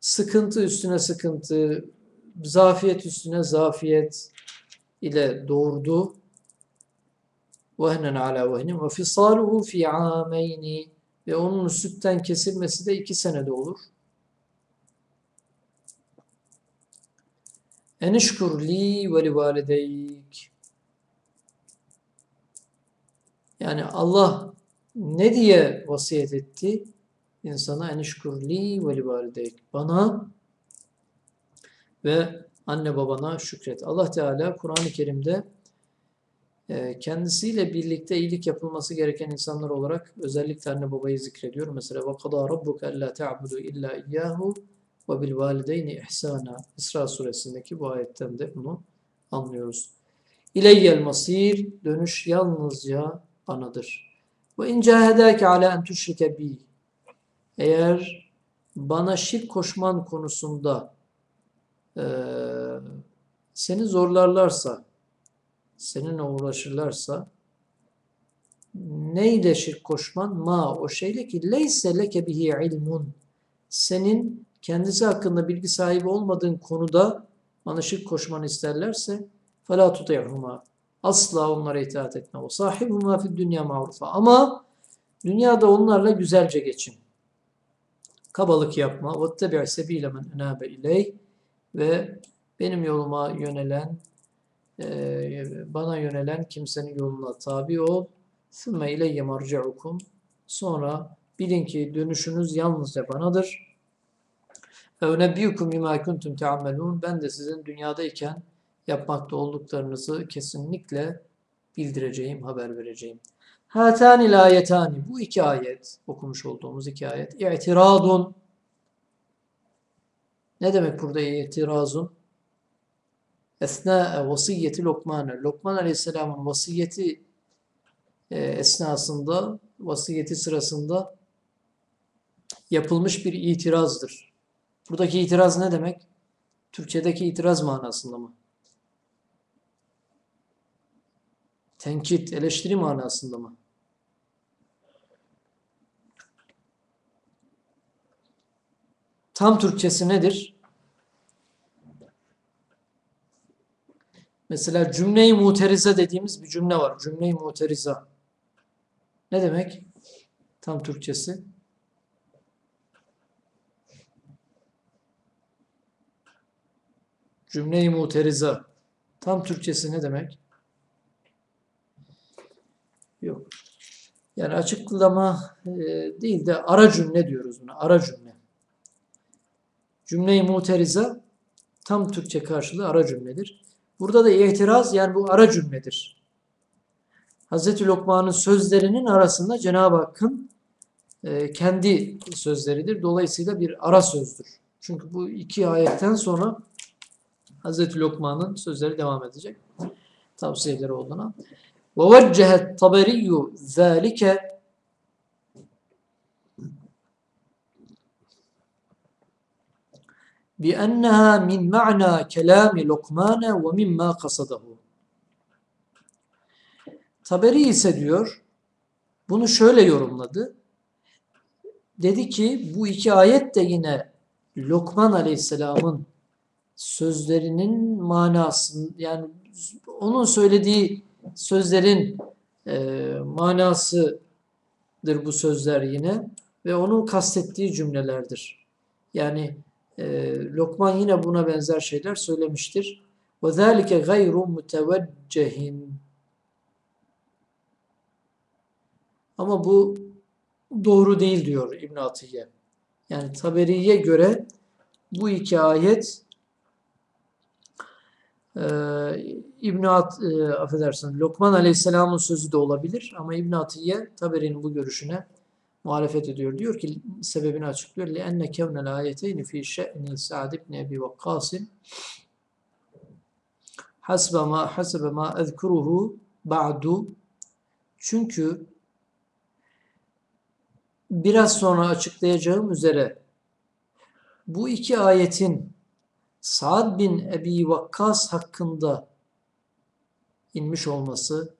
Speaker 1: sıkıntı üstüne sıkıntı, zafiyet üstüne zafiyet, ile doğurdu. Vehnen ala vehnin ve fisaluhu fi ameyni ve onun sütten kesilmesi de iki senede olur. Enişkur li ve li valideyk. Yani Allah ne diye vasiyet etti? İnsana enişkur li ve li valideyk. Bana ve anne babana şükret. Allah Teala Kur'an-ı Kerim'de e, kendisiyle birlikte iyilik yapılması gereken insanlar olarak özellikle anne babayı zikrediyor. Mesela وَقَضَى رَبُّكَ أَلَّا تَعْبُدُوا إِلَّا إِيَّاهُ وَبِالْوَالِدَيْنِ إِحْسَانًا İsra suresindeki bu ayetten de bunu anlıyoruz. İleyyel masir dönüş yalnızca banadır. Ve in cahedake ala en tuşrike bi eğer bana şirk koşman konusunda e, seni zorlarlarsa, seninle uğraşırlarsa neyle şirk koşman? Ma o şeyle ki leyse leke bihi ilmun. Senin kendisi hakkında bilgi sahibi olmadığın konuda bana şirk koşmanı isterlerse fela tuti'huma. Asla onlara itaat etme. O sahibuma fid dünya ma'rufa. Ama dünyada onlarla güzelce geçin. Kabalık yapma. Ve tebi'e sebile men enabe ileyh ve benim yoluma yönelen e, bana yönelen kimsenin yoluna tabi ol. Sümme ileyye marci'ukum. Sonra bilin ki dönüşünüz yalnızca banadır. Evnebbiyukum bima kuntum teammelun. Ben de sizin dünyadayken yapmakta olduklarınızı kesinlikle bildireceğim, haber vereceğim. Hatani la ayetani. Bu iki ayet, okumuş olduğumuz iki ayet. İ'tiradun ne demek burada i'tirazun? Esna vasiyeti Lokman'a. Lokman Aleyhisselam'ın vasiyeti e, esnasında, vasiyeti sırasında yapılmış bir itirazdır. Buradaki itiraz ne demek? Türkçedeki itiraz manasında mı? Tenkit, eleştiri manasında mı? Tam Türkçesi nedir? Mesela cümle-i muterize dediğimiz bir cümle var. Cümle-i muteriza. Ne demek? Tam Türkçesi. Cümle-i muteriza. Tam Türkçesi ne demek? Yok. Yani açıklama e, değil de ara cümle diyoruz buna. Ara cümle. Cümle-i muteriza tam Türkçe karşılığı ara cümledir. Burada da itiraz yani bu ara cümledir. Hazreti Lokman'ın sözlerinin arasında Cenab-ı Hakk'ın e, kendi sözleridir. Dolayısıyla bir ara sözdür. Çünkü bu iki ayetten sonra Hazreti Lokman'ın sözleri devam edecek. Tavsiyeleri olduğuna. ووجه الطبري ذلك بأنها من معنى كلام لقمان ومما قصده. Taberi ise diyor, bunu şöyle yorumladı. Dedi ki bu iki ayet de yine Lokman Aleyhisselam'ın sözlerinin manasını yani onun söylediği sözlerin e, manasıdır bu sözler yine ve onun kastettiği cümlelerdir. Yani e, Lokman yine buna benzer şeyler söylemiştir. وَذَٰلِكَ غَيْرُ مُتَوَجَّهٍ Ama bu doğru değil diyor İbn Atiye. Yani Taberi'ye göre bu iki ayet e, İbn At e, affedersin Lokman Aleyhisselam'ın sözü de olabilir ama İbn Atiye Taberi'nin bu görüşüne muhalefet ediyor. Diyor ki sebebini açıklıyor. لِأَنَّ كَوْنَ الْآيَتَيْنِ فِي شَأْنِ سَعْدِ بْنِ اَبِي وَقَّاسٍ حَسْبَ مَا حَسَبَ مَا اَذْكُرُهُ بَعْدُ Çünkü biraz sonra açıklayacağım üzere bu iki ayetin Sa'd bin Ebi Vakkas hakkında inmiş olması,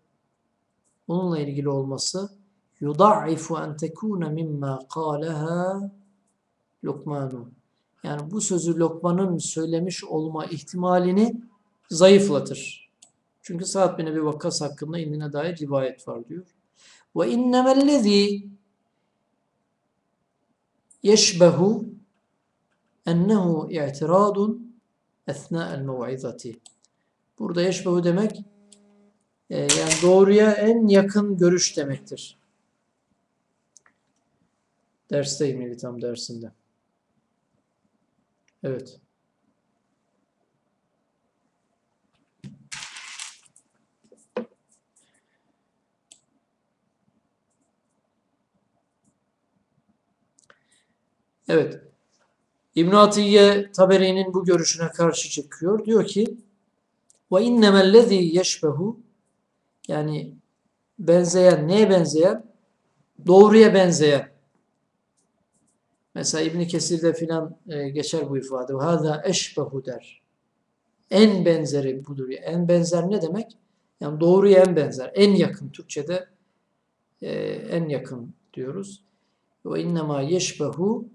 Speaker 1: onunla ilgili olması yudaifu en tekune mimma qalaha Lokmanu. Yani bu sözü Lokman'ın söylemiş olma ihtimalini zayıflatır. Çünkü Sa'd bin Ebi Vakkas hakkında indiğine dair rivayet var diyor. Ve innemellezî yeşbehu ennehu i'tiradun esna'el mev'izati. Burada yeşbehu demek e, yani doğruya en yakın görüş demektir. Dersteyim ili tam dersinde. Evet. Evet. İbn Atiye Taberi'nin bu görüşüne karşı çıkıyor. Diyor ki: "Ve innemellezî yeşbehu" yani benzeyen, neye benzeyen? Doğruya benzeyen. Mesela İbn Kesir'de filan e, geçer bu ifade. "Hâzâ eşbehu" der. En benzeri budur. En benzer ne demek? Yani doğruya en benzer. En yakın. Türkçe'de e, en yakın diyoruz. Ve innemâ yeşbehu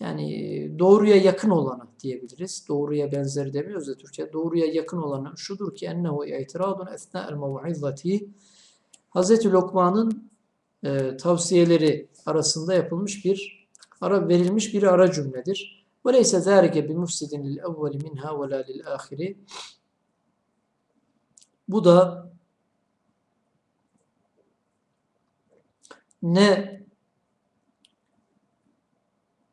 Speaker 1: yani doğruya yakın olanı diyebiliriz. Doğruya benzer demiyoruz da Türkçe. Doğruya yakın olanı şudur ki ennehu i'tiradun esna'el mev'izati Hazreti Lokman'ın e, tavsiyeleri arasında yapılmış bir ara verilmiş bir ara cümledir. Ve leyse zâlike bi mufsidin lil evveli minha ve la lil ahiri. Bu da ne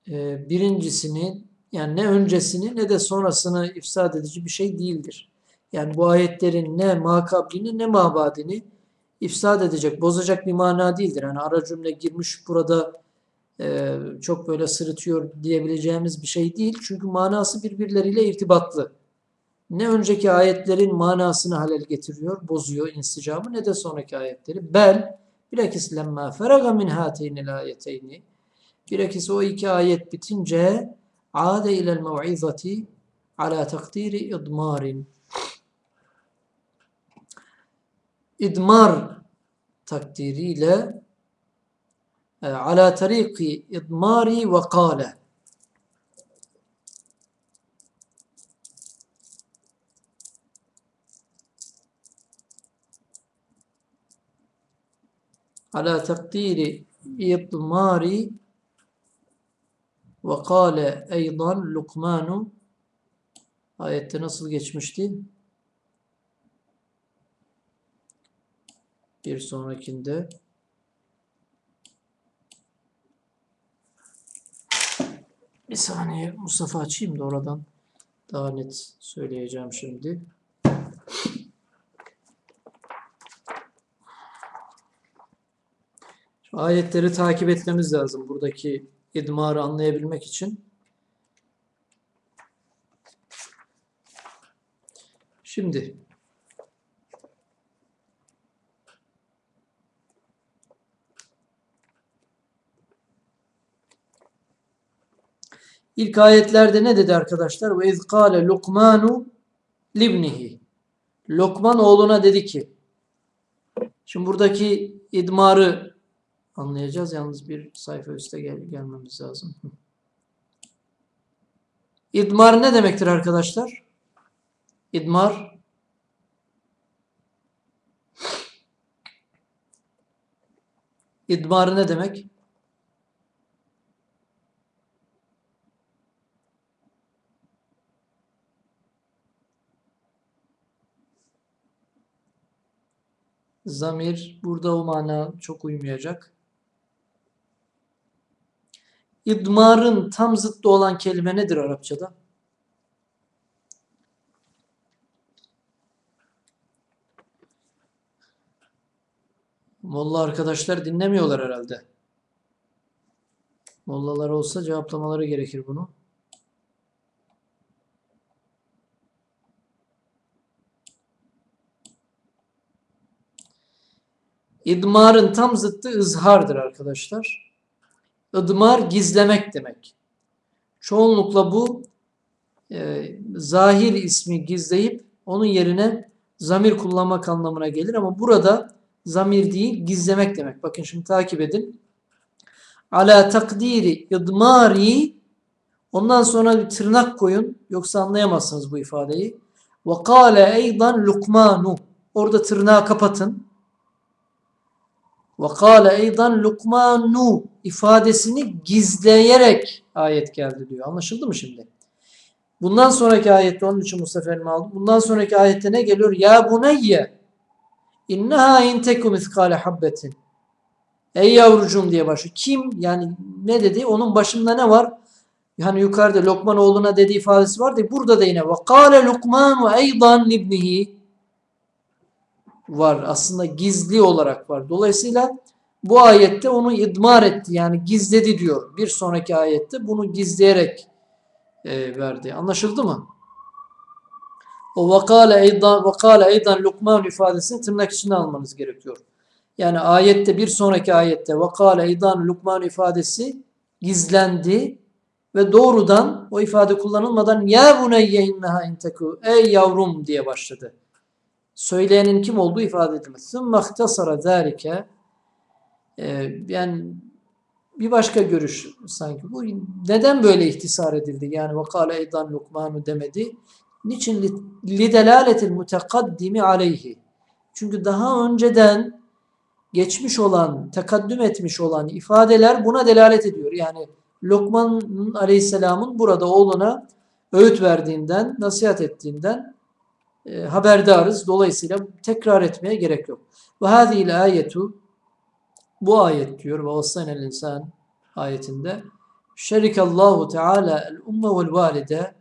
Speaker 1: e, birincisini yani ne öncesini ne de sonrasını ifsad edici bir şey değildir. Yani bu ayetlerin ne makablini ne mabadini ifsad edecek, bozacak bir mana değildir. Yani ara cümle girmiş burada e, çok böyle sırıtıyor diyebileceğimiz bir şey değil. Çünkü manası birbirleriyle irtibatlı. Ne önceki ayetlerin manasını halel getiriyor, bozuyor insicamı ne de sonraki ayetleri. Bel bilakis lemma feraga min hateynil ayeteyni Bilakis o iki ayet bitince ade ilel mev'izati ala takdiri idmarin. İdmar takdiriyle ala tariki idmari ve kâle. ala takdiri idmari ve kâle eydan Lukmanu ayette nasıl geçmişti? Bir sonrakinde bir saniye Mustafa açayım da oradan daha net söyleyeceğim şimdi. Şu ayetleri takip etmemiz lazım. Buradaki idmarı anlayabilmek için. Şimdi ilk ayetlerde ne dedi arkadaşlar? Ve izkâle Lukmanu libnihi. Lokman oğluna dedi ki Şimdi buradaki idmarı anlayacağız. Yalnız bir sayfa üste gel gelmemiz lazım. İdmar ne demektir arkadaşlar? İdmar İdmar ne demek? Zamir burada o mana çok uymayacak. İdmarın tam zıttı olan kelime nedir Arapçada? Molla arkadaşlar dinlemiyorlar herhalde. Mollalar olsa cevaplamaları gerekir bunu. İdmarın tam zıttı ızhardır arkadaşlar. Idmar gizlemek demek. Çoğunlukla bu e, zahir ismi gizleyip onun yerine zamir kullanmak anlamına gelir ama burada zamir değil gizlemek demek. Bakın şimdi takip edin. Ala takdiri idmari ondan sonra bir tırnak koyun yoksa anlayamazsınız bu ifadeyi. Ve kâle eydan lukmanu orada tırnağı kapatın. Ve kâle eydan Lukmanu ifadesini gizleyerek ayet geldi diyor. Anlaşıldı mı şimdi? Bundan sonraki ayette onun için Mustafa Elma aldım. Bundan sonraki ayette ne geliyor? Ya buneyye İnneha in teku miskale habbetin. Ey yavrucuğum diye başlıyor. Kim? Yani ne dedi? Onun başında ne var? Yani yukarıda Lokman oğluna dediği ifadesi vardı. Burada da yine ve kâle Lukmanu eydan libnihi var. Aslında gizli olarak var. Dolayısıyla bu ayette onu idmar etti. Yani gizledi diyor. Bir sonraki ayette bunu gizleyerek e, verdi. Anlaşıldı mı? O vakale eydan vakale eydan Lukman ifadesini tırnak içine almanız gerekiyor. Yani ayette bir sonraki ayette vakale eydan Lukman ifadesi gizlendi ve doğrudan o ifade kullanılmadan ya buneyye inneha inteku ey yavrum diye başladı. Söyleyenin kim olduğu ifade edilmez. İhtasara zâlike ee, yani bir başka görüş sanki bu neden böyle ihtisar edildi? Yani vakale eydan Lukmanu demedi. Niçin lidelaletil mutekaddimi aleyhi? Çünkü daha önceden geçmiş olan, tekaddüm etmiş olan ifadeler buna delalet ediyor. Yani Lokman Aleyhisselam'ın burada oğluna öğüt verdiğinden, nasihat ettiğinden e, haberdarız. Dolayısıyla tekrar etmeye gerek yok. Ve hâzîl ayetu bu ayet diyor ve vassaynel insan ayetinde şerikallahu teala el umme vel valide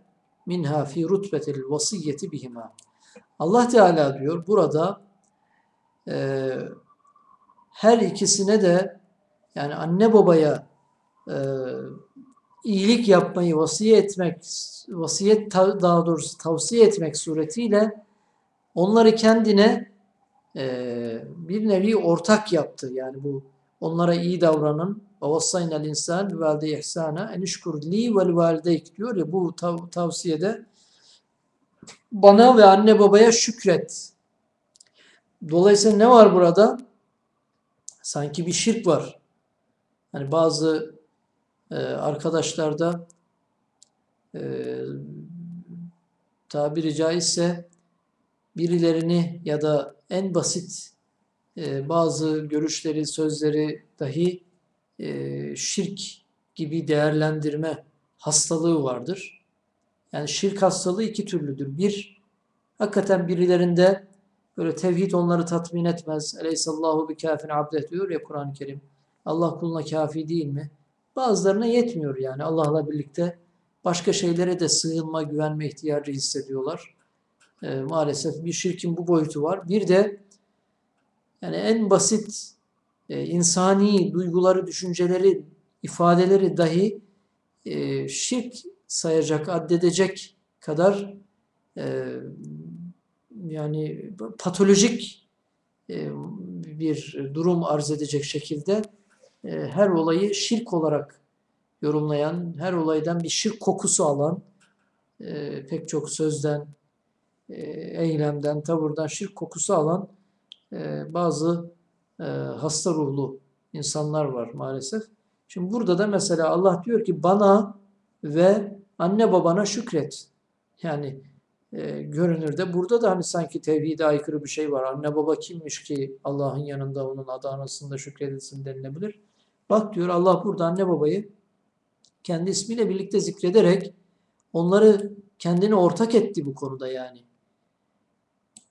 Speaker 1: minha fi rutbetil vasiyeti bihima. Allah Teala diyor burada e, her ikisine de yani anne babaya e, iyilik yapmayı vasiyet etmek, vasiyet daha doğrusu tavsiye etmek suretiyle onları kendine e, bir nevi ortak yaptı. Yani bu onlara iyi davranın. İnsan valide ihsana enişkur li vel valideyk diyor ya bu tav tavsiyede bana ve anne babaya şükret. Dolayısıyla ne var burada? Sanki bir şirk var. Hani bazı e, arkadaşlarda e, tabiri caizse birilerini ya da en basit e, bazı görüşleri, sözleri dahi e, şirk gibi değerlendirme hastalığı vardır. Yani şirk hastalığı iki türlüdür. Bir, hakikaten birilerinde böyle tevhid onları tatmin etmez. Eleysallahu bi kafin abdeh diyor ya Kur'an-ı Kerim. Allah kuluna kafi değil mi? Bazılarına yetmiyor yani Allah'la birlikte başka şeylere de sığınma, güvenme ihtiyacı hissediyorlar. E, maalesef bir şirkin bu boyutu var. Bir de yani en basit e, insani duyguları, düşünceleri, ifadeleri dahi e, şirk sayacak, addedecek kadar e, yani patolojik e, bir durum arz edecek şekilde her olayı şirk olarak yorumlayan, her olaydan bir şirk kokusu alan, e, pek çok sözden, e, eylemden, tavırdan şirk kokusu alan e, bazı e, hasta ruhlu insanlar var maalesef. Şimdi burada da mesela Allah diyor ki bana ve anne babana şükret. Yani e, görünürde burada da hani sanki tevhide aykırı bir şey var. Anne baba kimmiş ki Allah'ın yanında onun adı anasında şükredilsin denilebilir. Bak diyor Allah burada anne babayı kendi ismiyle birlikte zikrederek onları kendini ortak etti bu konuda yani.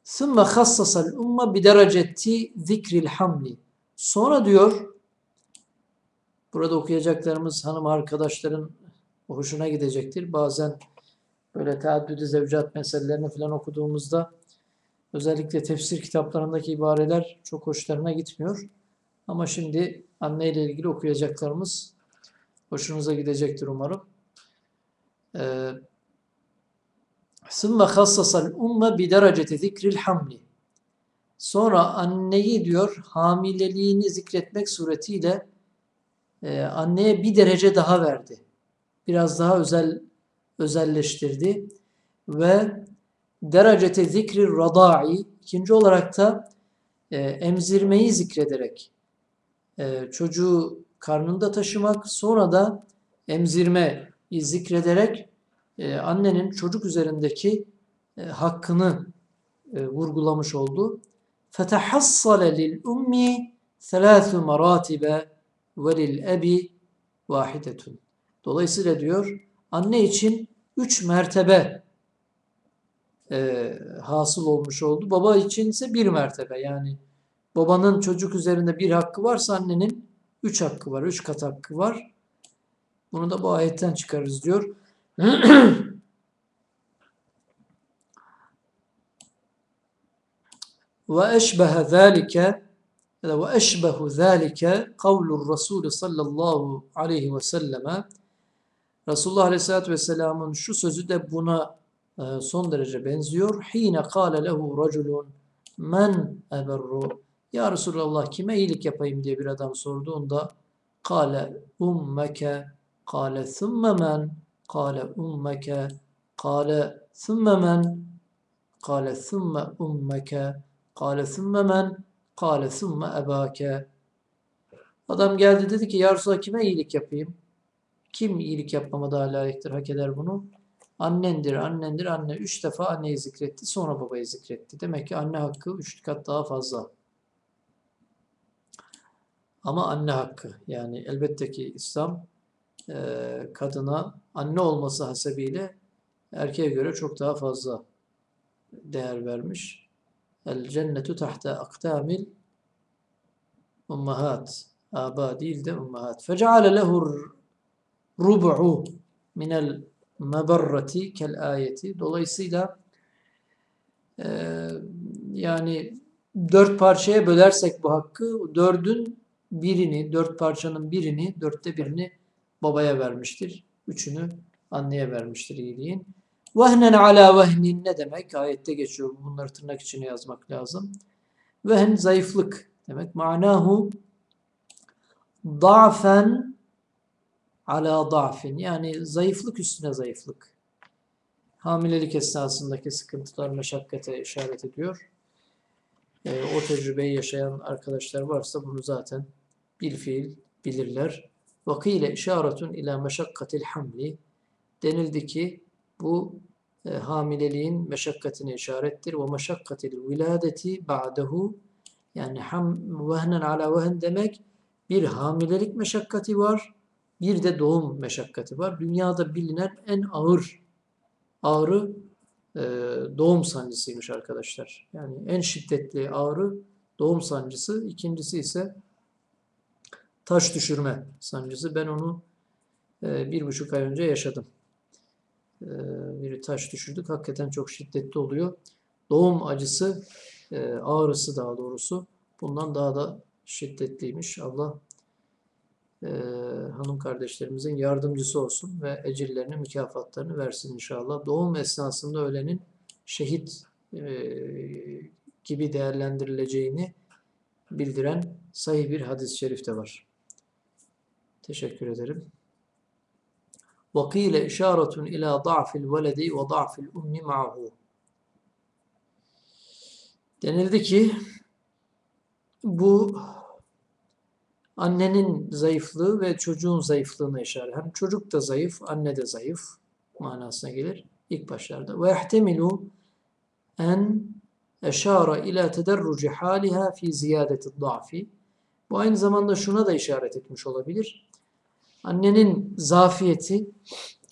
Speaker 1: Sımme hassasal umma bidereceti zikril hamli. Sonra diyor, burada okuyacaklarımız hanım arkadaşların hoşuna gidecektir. Bazen böyle teaddüdü zevcat meselelerini falan okuduğumuzda özellikle tefsir kitaplarındaki ibareler çok hoşlarına gitmiyor. Ama şimdi anne ile ilgili okuyacaklarımız hoşunuza gidecektir umarım. Ee, ثُمَّ خَصَّصَ الْاُمَّ بِدَرَجَةِ ذِكْرِ الْحَمْلِ Sonra anneyi diyor hamileliğini zikretmek suretiyle e, anneye bir derece daha verdi. Biraz daha özel özelleştirdi ve derecete zikri radai ikinci olarak da e, emzirmeyi zikrederek e, çocuğu karnında taşımak sonra da emzirmeyi zikrederek e, annenin çocuk üzerindeki e, hakkını e, vurgulamış oldu. فَتَحَصَّلَ لِلْاُمِّ ثَلَاثُ مَرَاتِبَ وَلِلْأَبِ وَاحِدَةٌ Dolayısıyla diyor anne için üç mertebe e, hasıl olmuş oldu. Baba için ise bir mertebe yani babanın çocuk üzerinde bir hakkı varsa annenin üç hakkı var. Üç kat hakkı var. Bunu da bu ayetten çıkarız diyor. Ve eşbehe zâlike ve eşbehu zâlike kavlur Resulü sallallahu aleyhi ve selleme Resulullah aleyhissalatü vesselamın şu sözü de buna e, son derece benziyor. Hine kâle lehu raculun men eberru Ya Resulallah kime iyilik yapayım diye bir adam sorduğunda kâle ummeke kâle thumme men kâle ummeke kâle thumme men kâle thumme ummeke kâle thumme men kâle thumme ebâke Adam geldi dedi ki Ya Resulallah kime iyilik yapayım? Kim iyilik yapmama daha layıktır, hak eder bunu? Annendir, annendir, anne. Üç defa anneyi zikretti, sonra babayı zikretti. Demek ki anne hakkı üç kat daha fazla. Ama anne hakkı. Yani elbette ki İslam e, kadına anne olması hasebiyle erkeğe göre çok daha fazla değer vermiş. El cennetu tahta aktamil ummahat. Aba değil de ummahat. Feceale lehu rub'u minel mebarrati kel ayeti. Dolayısıyla e, yani dört parçaya bölersek bu hakkı dördün birini, dört parçanın birini, dörtte birini babaya vermiştir. Üçünü anneye vermiştir iyiliğin. Vehnen ala vehnin ne demek? Ayette geçiyor. Bunları tırnak içine yazmak lazım. Vehn zayıflık demek. Manahu da'fen ala da'fin yani zayıflık üstüne zayıflık. Hamilelik esnasındaki sıkıntılar meşakkate işaret ediyor. E, o tecrübeyi yaşayan arkadaşlar varsa bunu zaten bil fiil bilirler. Vakile işaretun ila meşakkatil hamli denildi ki bu e, hamileliğin meşakkatine işarettir. Ve meşakkatil viladeti ba'dehu yani ham vehnen ala vehn demek bir hamilelik meşakkati var bir de doğum meşakkati var. Dünyada bilinen en ağır ağrı e, doğum sancısıymış arkadaşlar. Yani en şiddetli ağrı doğum sancısı. İkincisi ise taş düşürme sancısı. Ben onu e, bir buçuk ay önce yaşadım. E, biri taş düşürdük. Hakikaten çok şiddetli oluyor. Doğum acısı, e, ağrısı daha doğrusu bundan daha da şiddetliymiş. Allah e, hanım kardeşlerimizin yardımcısı olsun ve ecirlerini, mükafatlarını versin inşallah. Doğum esnasında ölenin şehit e, gibi değerlendirileceğini bildiren sahih bir hadis-i şerif de var. Teşekkür ederim. وَقِيلَ اِشَارَةٌ اِلَى ضَعْفِ الْوَلَدِ وَضَعْفِ الْاُمِّ مَعْهُ Denildi ki bu annenin zayıflığı ve çocuğun zayıflığına işaret. Hem çocuk da zayıf, anne de zayıf manasına gelir ilk başlarda. Ve yahtemilu en eşara ila tederruci haliha fi ziyadeti da'fi. Bu aynı zamanda şuna da işaret etmiş olabilir. Annenin zafiyeti,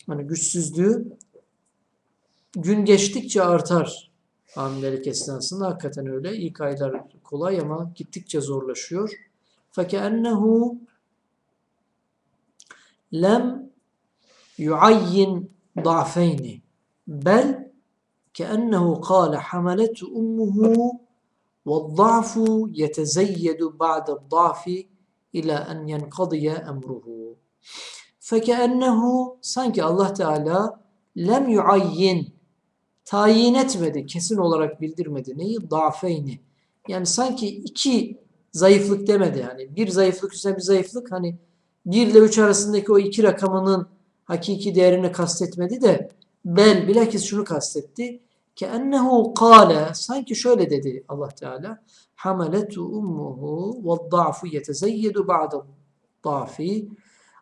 Speaker 1: hani güçsüzlüğü gün geçtikçe artar hamilelik esnasında. Hakikaten öyle. İlk aylar kolay ama gittikçe zorlaşıyor. فكأنه لم يعين ضعفين بل كأنه قال حملته أمه والضعف يتزيد بعد الضعف إلى أن ينقضي أمره Fekennehu sanki Allah Teala lem yuayyin tayin etmedi, kesin olarak bildirmedi. Neyi? Dafeyni. Yani sanki iki zayıflık demedi yani. Bir zayıflık üstüne bir zayıflık hani bir ile üç arasındaki o iki rakamının hakiki değerini kastetmedi de bel bilakis şunu kastetti. Ke ennehu kâle sanki şöyle dedi Allah Teala hamaletu ummuhu ve dafu yetezeyyedu ba'de dafi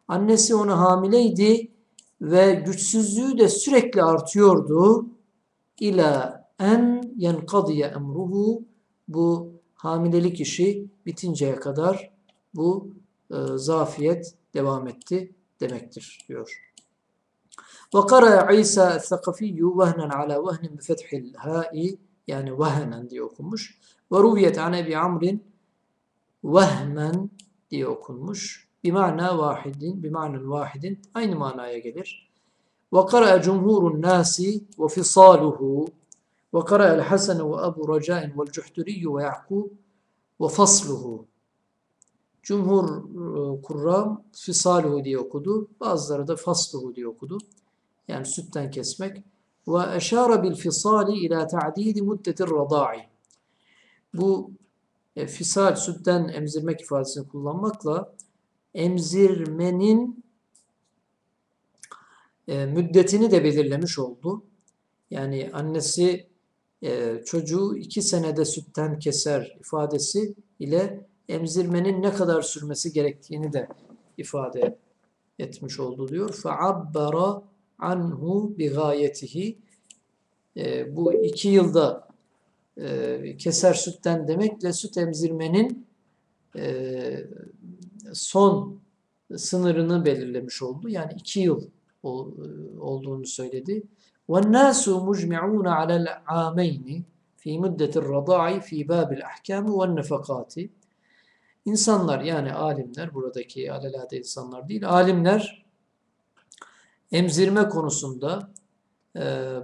Speaker 1: annesi onu hamileydi ve güçsüzlüğü de sürekli artıyordu ila en yenkadiye emruhu bu hamilelik işi bitinceye kadar bu e, zafiyet devam etti demektir diyor. وقرأ İsa الثقفي وهنا على وهن بفتح الهاء yani vehnen diye okunmuş. Ve ruviyet an Ebi Amr'in Vehmen diye okunmuş. Bima'na vahidin, bima'nel vahidin aynı manaya gelir. Ve kara'a cumhurun nasi ve fisaluhu ve kara'el Hasan ve Ebu Raca'in vel Cuhturi ve Ya'kub ve fasluhu. Cumhur e, kurram fisaluhu diye okudu. Bazıları da fasluhu diye okudu. Yani sütten kesmek. Ve eşara bil fisali ila ta'didi muddetir rada'i. Bu e, fisal sütten emzirmek ifadesini kullanmakla emzirmenin e, müddetini de belirlemiş oldu. Yani annesi e, çocuğu iki senede sütten keser ifadesi ile emzirmenin ne kadar sürmesi gerektiğini de ifade etmiş oldu diyor. فَعَبَّرَ anhu bi gayetihi e, bu iki yılda e, keser sütten demekle süt emzirmenin e, son sınırını belirlemiş oldu. Yani iki yıl ol, olduğunu söyledi. وَالنَّاسُ مُجْمِعُونَ عَلَى الْعَامَيْنِ fi müddetir radai fi babil ahkami ve nefakati. İnsanlar yani alimler, buradaki alelade insanlar değil, alimler emzirme konusunda e,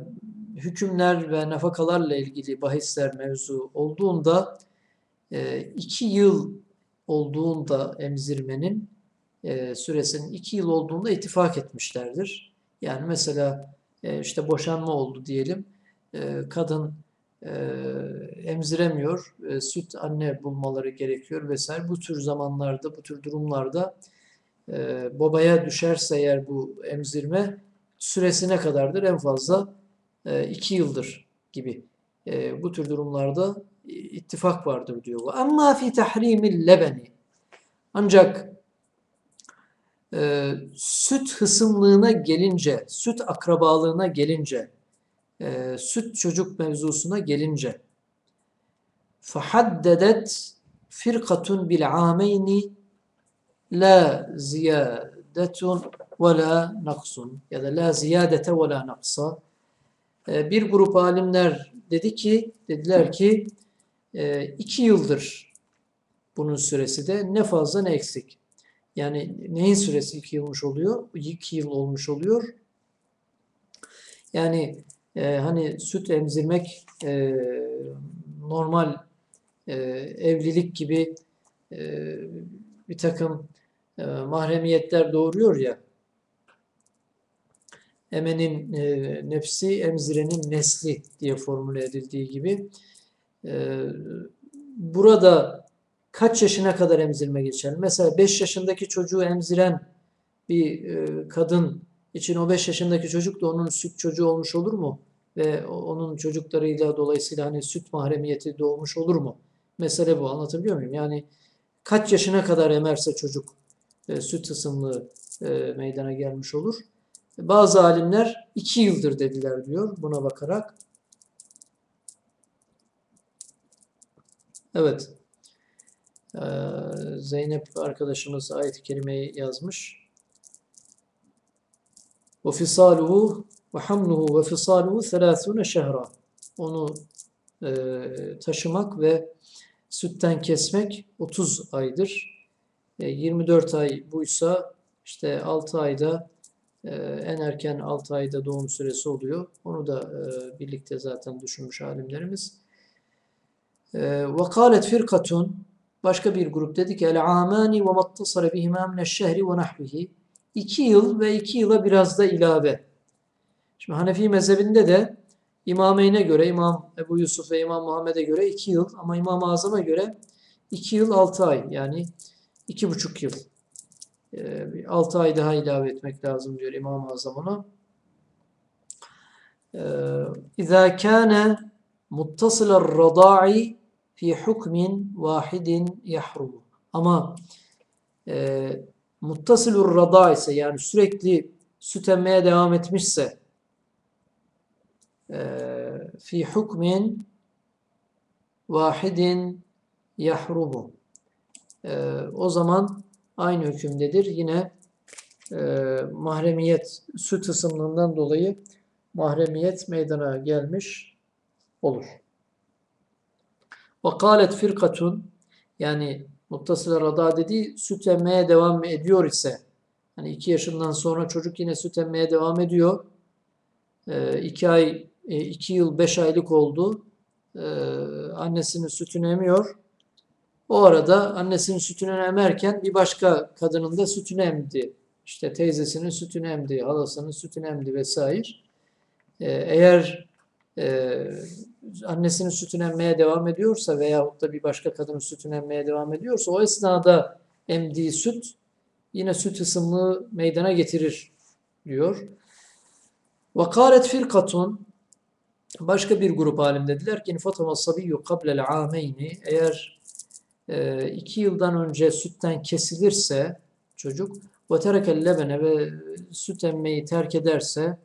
Speaker 1: hükümler ve nafakalarla ilgili bahisler mevzu olduğunda e, iki yıl olduğunda emzirmenin e, süresinin iki yıl olduğunda ittifak etmişlerdir. Yani mesela e, işte boşanma oldu diyelim. E, kadın e, emziremiyor, e, süt anne bulmaları gerekiyor vesaire. Bu tür zamanlarda, bu tür durumlarda e, babaya düşerse eğer bu emzirme süresi ne kadardır? En fazla e, iki yıldır gibi. E, bu tür durumlarda ittifak vardır diyor. Ama fi tahrimil lebeni. Ancak e, süt hısımlığına gelince, süt akrabalığına gelince, e, süt çocuk mevzusuna gelince fahaddedet firkatun bil ameyni la ziyadetun ve la naksun ya da la ziyadete ve la naksa bir grup alimler dedi ki dediler ki e, iki yıldır bunun süresi de ne fazla ne eksik. Yani neyin süresi iki yılmış oluyor? İki yıl olmuş oluyor. Yani e, hani süt emzirmek e, normal e, evlilik gibi e, bir takım e, mahremiyetler doğuruyor ya. Emenin e, nefsi, emzirenin nesli diye formüle edildiği gibi. E, burada kaç yaşına kadar emzirme geçer? Mesela 5 yaşındaki çocuğu emziren bir e, kadın için o 5 yaşındaki çocuk da onun süt çocuğu olmuş olur mu? Ve onun çocuklarıyla dolayısıyla hani süt mahremiyeti doğmuş olur mu? Mesele bu. Anlatabiliyor muyum? Yani kaç yaşına kadar emerse çocuk e, süt ısımlığı e, meydana gelmiş olur. Bazı alimler 2 yıldır dediler diyor buna bakarak. Evet. Ee, Zeynep arkadaşımız ayet-i kerimeyi yazmış. Hamluhu ve fisaluhu 30 şehra. Onu e, taşımak ve sütten kesmek 30 aydır. 24 e, ay buysa işte 6 ayda e, en erken 6 ayda doğum süresi oluyor. Onu da e, birlikte zaten düşünmüş alimlerimiz. Ve kâlet firkatun Başka bir grup dedi ki el amani ve mattasara bihima min şehri ve nahvihi. İki yıl ve iki yıla biraz da ilave. Şimdi Hanefi mezhebinde de İmameyn'e göre, İmam Ebu Yusuf ve İmam Muhammed'e göre iki yıl ama İmam-ı Azam'a göre iki yıl altı ay yani iki buçuk yıl. E, altı ay daha ilave etmek lazım diyor İmam-ı Azam ona. İzâ kâne muttasılar radâ'i fi hukmin vahidin yahrumu. Ama e, muttasilur rada ise yani sürekli süt emmeye devam etmişse e, fi hukmin vahidin yahrumu. E, o zaman aynı hükümdedir. Yine e, mahremiyet süt ısımlığından dolayı mahremiyet meydana gelmiş olur. Ve kâlet firkatun yani Muttasıl rada dediği süt emmeye devam ediyor ise hani 2 yaşından sonra çocuk yine süt emmeye devam ediyor. 2 ay 2 yıl 5 aylık oldu. Annesinin sütünü emiyor. O arada annesinin sütünü emerken bir başka kadının da sütünü emdi. İşte teyzesinin sütünü emdi, halasının sütünü emdi vesaire. Eğer e, annesinin sütünü emmeye devam ediyorsa veyahut da bir başka kadının sütünü emmeye devam ediyorsa o esnada emdiği süt yine süt ısımlığı meydana getirir diyor. Vakaret firkatun başka bir grup alim dediler ki fatama sabiyyu kablel ameyni eğer e, iki yıldan önce sütten kesilirse çocuk ve terekel lebene ve süt emmeyi terk ederse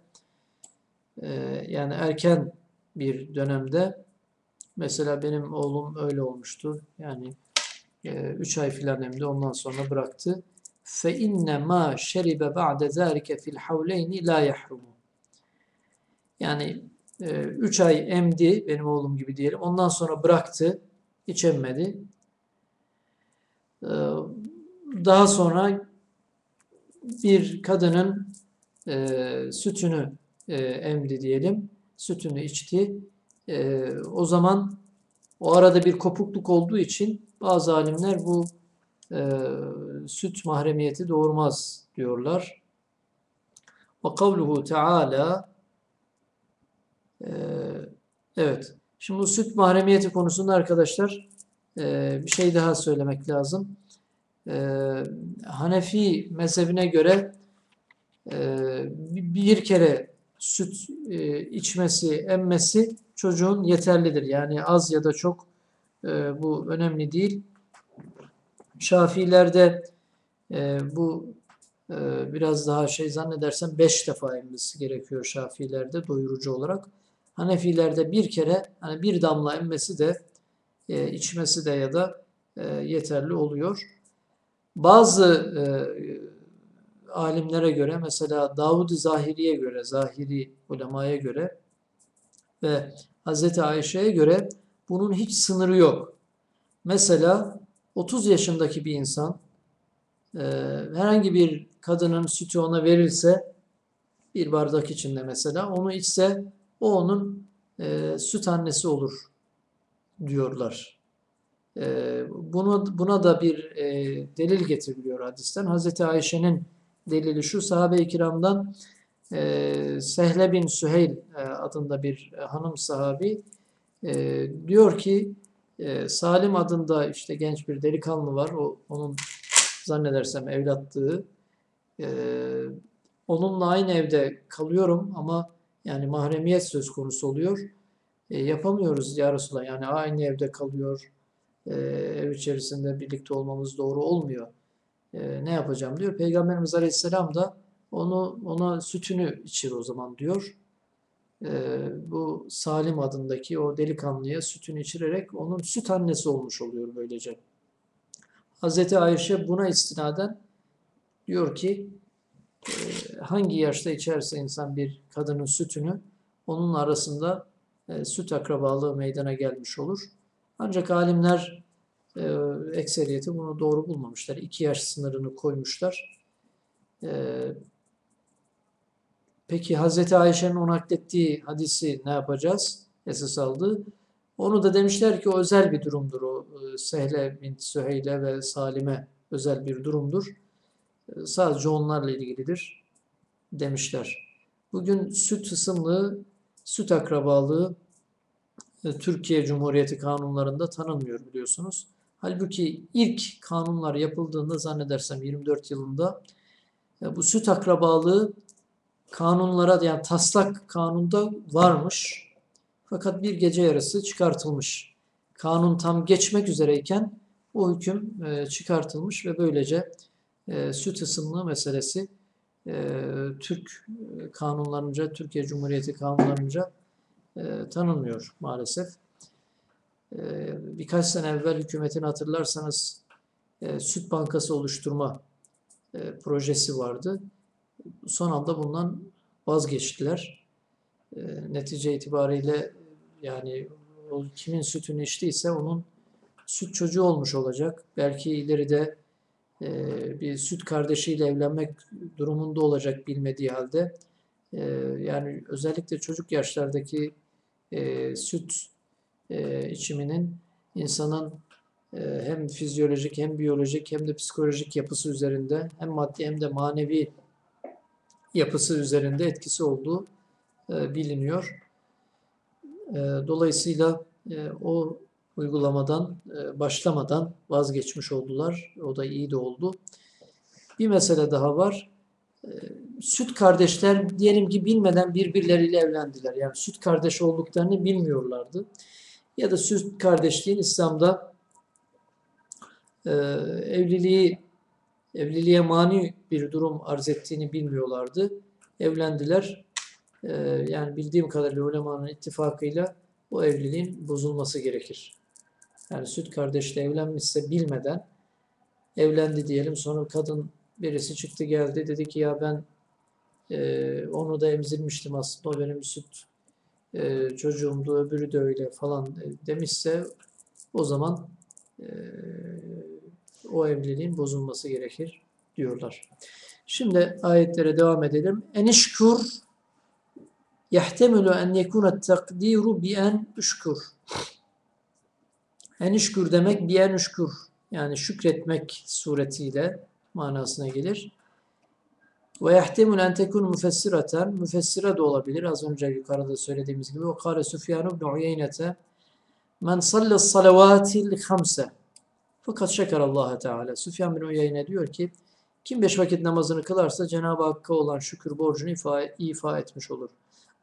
Speaker 1: e, yani erken bir dönemde mesela benim oğlum öyle olmuştu. Yani 3 e, ay filan emdi ondan sonra bıraktı. Fe inne ma şeribe ba'de zâlike fil havleyni la yahrumu. Yani 3 e, ay emdi benim oğlum gibi diyelim. Ondan sonra bıraktı. Hiç emmedi. E, daha sonra bir kadının sütünü emdi diyelim sütünü içti. E, o zaman o arada bir kopukluk olduğu için bazı alimler bu e, süt mahremiyeti doğurmaz diyorlar. Ve kavluhu Teala e, evet. Şimdi bu süt mahremiyeti konusunda arkadaşlar e, bir şey daha söylemek lazım. E, Hanefi mezhebine göre e, bir kere süt e, içmesi, emmesi çocuğun yeterlidir. Yani az ya da çok e, bu önemli değil. Şafilerde e, bu e, biraz daha şey zannedersem 5 defa emmesi gerekiyor Şafilerde doyurucu olarak. Hanefilerde bir kere hani bir damla emmesi de e, içmesi de ya da e, yeterli oluyor. Bazı e, alimlere göre mesela Davud-ı Zahiri'ye göre, Zahiri ulemaya göre ve Hz. Ayşe'ye göre bunun hiç sınırı yok. Mesela 30 yaşındaki bir insan e, herhangi bir kadının sütü ona verilse bir bardak içinde mesela onu içse o onun e, süt annesi olur diyorlar. E, bunu, buna da bir e, delil getiriliyor hadisten. Hz. Ayşe'nin delili şu sahabe-i kiramdan e, Sehle bin Süheyl e, adında bir e, hanım sahabi e, diyor ki e, Salim adında işte genç bir delikanlı var. O onun zannedersem evlatlığı. E, onunla aynı evde kalıyorum ama yani mahremiyet söz konusu oluyor. E, yapamıyoruz ya Resulallah. Yani aynı evde kalıyor. E, ev içerisinde birlikte olmamız doğru olmuyor e, ne yapacağım diyor. Peygamberimiz Aleyhisselam da onu ona sütünü içir o zaman diyor. E, bu Salim adındaki o delikanlıya sütünü içirerek onun süt annesi olmuş oluyor böylece. Hazreti Ayşe buna istinaden diyor ki e, hangi yaşta içerse insan bir kadının sütünü onun arasında e, süt akrabalığı meydana gelmiş olur. Ancak alimler e, ekseriyeti bunu doğru bulmamışlar. İki yaş sınırını koymuşlar. E, peki Hz. Ayşe'nin onu naklettiği hadisi ne yapacağız? Esas aldı. Onu da demişler ki özel bir durumdur. O e, Sehle bin Süheyle ve Salim'e özel bir durumdur. E, sadece onlarla ilgilidir demişler. Bugün süt ısımlığı, süt akrabalığı e, Türkiye Cumhuriyeti kanunlarında tanınmıyor biliyorsunuz. Halbuki ilk kanunlar yapıldığında zannedersem 24 yılında bu süt akrabalığı kanunlara yani taslak kanunda varmış. Fakat bir gece yarısı çıkartılmış. Kanun tam geçmek üzereyken o hüküm e, çıkartılmış ve böylece e, süt ısımlığı meselesi e, Türk kanunlarınca, Türkiye Cumhuriyeti kanunlarınca tanınmıyor maalesef. Ee, birkaç sene evvel hükümetin hatırlarsanız e, süt bankası oluşturma e, projesi vardı. Son anda bundan vazgeçtiler. E, netice itibariyle yani o kimin sütünü içtiyse onun süt çocuğu olmuş olacak. Belki ileride e, bir süt kardeşiyle evlenmek durumunda olacak bilmediği halde. Yani özellikle çocuk yaşlardaki süt e, içiminin insanın e, hem fizyolojik hem biyolojik hem de psikolojik yapısı üzerinde hem maddi hem de manevi yapısı üzerinde etkisi olduğu e, biliniyor. E, dolayısıyla e, o uygulamadan e, başlamadan vazgeçmiş oldular. O da iyi de oldu. Bir mesele daha var. E, süt kardeşler diyelim ki bilmeden birbirleriyle evlendiler. Yani süt kardeş olduklarını bilmiyorlardı. Ya da süt kardeşliğin İslam'da e, evliliği evliliğe mani bir durum arz ettiğini bilmiyorlardı. Evlendiler. E, yani bildiğim kadarıyla ulemanın ittifakıyla bu evliliğin bozulması gerekir. Yani süt kardeşle evlenmişse bilmeden evlendi diyelim. Sonra kadın birisi çıktı geldi dedi ki ya ben e, onu da emzirmiştim aslında o benim süt e, çocuğumdu öbürü de öyle falan demişse o zaman e, o evliliğin bozulması gerekir diyorlar. Şimdi ayetlere devam edelim. Enişkur yahtemilu en yekuna takdiru bi en üşkur. Enişkur demek bi en üşkur. Yani şükretmek suretiyle manasına gelir. Ve yehtemül en tekun müfessireten, müfessire de olabilir. Az önce yukarıda söylediğimiz gibi. Ve kâle Süfyan ibn Uyeynete, men salli salavatil hamse. Fakat şeker Allah Teala. Süfyan bin Uyeyne diyor ki, kim beş vakit namazını kılarsa Cenab-ı Hakk'a olan şükür borcunu ifa, ifa etmiş olur.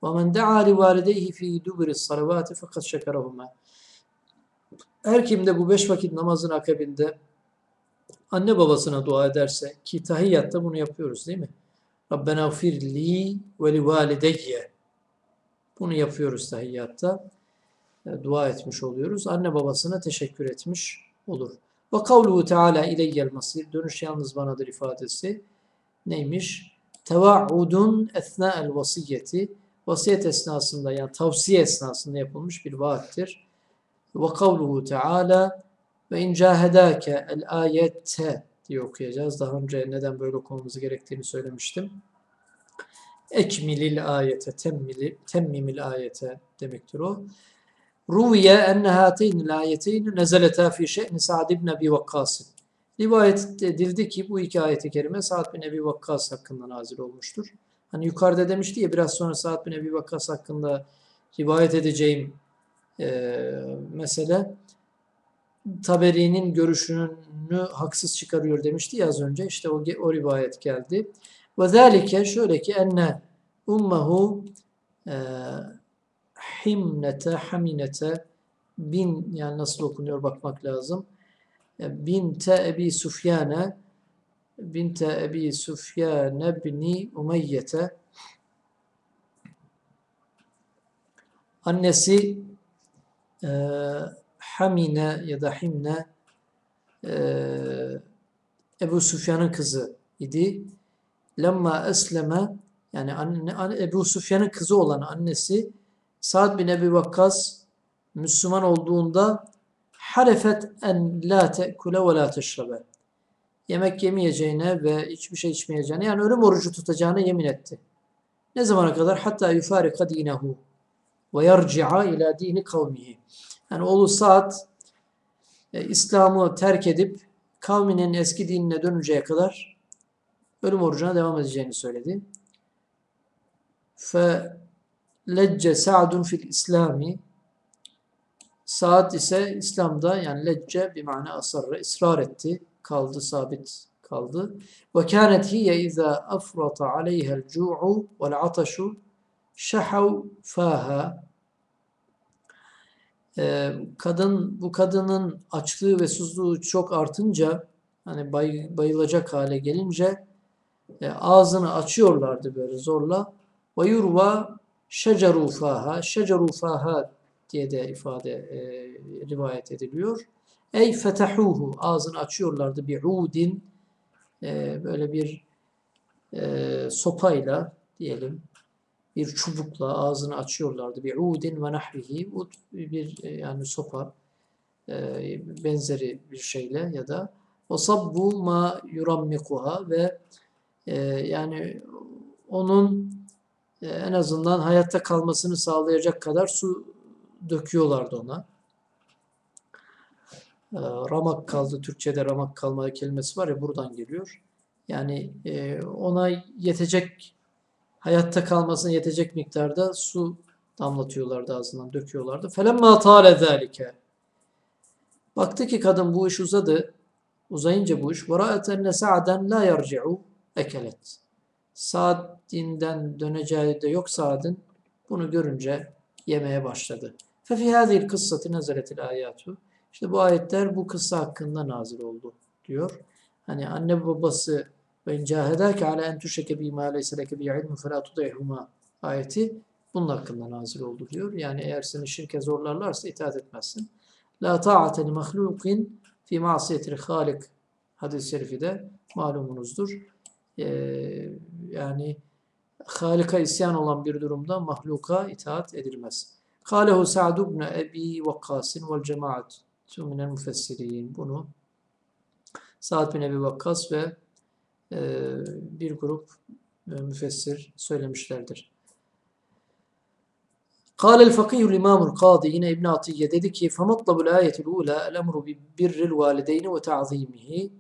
Speaker 1: Ve men de'a li valideyhi fi dubri salavati fakat şekerahuma. Her kim de bu beş vakit namazın akabinde anne babasına dua ederse ki tahiyyatta bunu yapıyoruz değil mi? Rabbena firli ve li valideyye. Bunu yapıyoruz tahiyyatta. E, dua etmiş oluyoruz. Anne babasına teşekkür etmiş olur. Ve kavluhu teala ileyyel masir. Dönüş yalnız banadır ifadesi. Neymiş? Tevaudun esna'el vasiyeti. Vasiyet esnasında yani tavsiye esnasında yapılmış bir vaattir. Ve kavluhu teala ve in cahedake el ayette diye okuyacağız. Daha önce neden böyle okumamız gerektiğini söylemiştim. Ekmilil ayete, temmili, temmimil ayete demektir o. Ruviye enne hâteynil âyeteyni nezeleta fi şe'ni Sa'd ibn Ebi Vakkas'ın. Rivayet edildi ki bu iki ayeti kerime Sa'd bin Ebi Vakkas hakkında nazil olmuştur. Hani yukarıda demişti ya biraz sonra Sa'd bin Ebi Vakkas hakkında rivayet edeceğim e, mesele Taberi'nin görüşünü haksız çıkarıyor demişti ya az önce. İşte o, o rivayet geldi. Ve zâlike şöyle ki enne ummehu e, himnete, haminete bin yani nasıl okunuyor bakmak lazım. E, binte Ebi Sufyane binte Ebi Sufyane bni Umeyyete annesi e, Hamine ya da Himne e, Ebu Sufyan'ın kızı idi. Lemma esleme yani anne, Ebu Sufyan'ın kızı olan annesi Sa'd bin Ebi Vakkas Müslüman olduğunda harefet en la te'kule ve la teşrebe. Yemek yemeyeceğine ve hiçbir şey içmeyeceğine yani ölüm orucu tutacağına yemin etti. Ne zamana kadar? Hatta yufarika dinehu ve yarci'a ila dini kavmihi. Yani oğlu Sa'd e, İslam'ı terk edip kavminin eski dinine dönünceye kadar ölüm orucuna devam edeceğini söyledi. Fe lecce Sa'dun fil İslami Sa'd ise İslam'da yani lecce bir mana asarra ısrar etti. Kaldı, sabit kaldı. Ve kânet hiye izâ afrata aleyhel cu'u vel ataşu şahav fâhâ ee, kadın bu kadının açlığı ve susuzluğu çok artınca hani bay, bayılacak hale gelince e, ağzını açıyorlardı böyle zorla. Ve yurva şecerufaha, şecerufaha diye de ifade e, rivayet ediliyor. Ey fetehuhu ağzını açıyorlardı bir udin e, böyle bir e, sopayla diyelim bir çubukla ağzını açıyorlardı. Bir udin ve nahvihi ud bir e, yani sopa e, benzeri bir şeyle ya da o sabbu ma yurammikuha ve e, yani onun en azından hayatta kalmasını sağlayacak kadar su döküyorlardı ona. Ramak kaldı. Türkçe'de ramak kalma kelimesi var ya buradan geliyor. Yani ona yetecek hayatta kalmasına yetecek miktarda su damlatıyorlardı ağzından, döküyorlardı. Felemma tale zalike. Baktı ki kadın bu iş uzadı. Uzayınca bu iş. وَرَأَتْ اَنَّ سَعَدًا لَا يَرْجِعُ ekelet. Saad dinden döneceği de yok Saad'ın. Bunu görünce yemeye başladı. فَفِي هَذِهِ الْقِصَّةِ نَزَلَتِ الْآيَاتُ İşte bu ayetler bu kıssa hakkında nazil oldu diyor. Hani anne babası ve in cahedake ala en tuşrike bima leyse leke bi ilmin fela tudihuma ayeti bunun hakkında nazil oldu diyor. Yani eğer seni şirke zorlarlarsa itaat etmezsin. La ta'ate li mahlukin fi masiyetil halik hadis-i şerifi de malumunuzdur. Ee, yani Halika isyan olan bir durumda mahluka itaat edilmez. Kalehu Sa'd ibn Ebi Vakkas vel cemaat minel müfessirin. Bunu Sa'd bin Ebi Vakkas ve bir grup e, müfessir söylemişlerdir. قال الفقيه الإمام القاضي yine İbn Atiyye dedi ki فَمَطْلَبُ الْآيَةِ الْعُولَى الْأَمْرُ بِبِرِّ الْوَالِدَيْنِ وَتَعْظِيمِهِ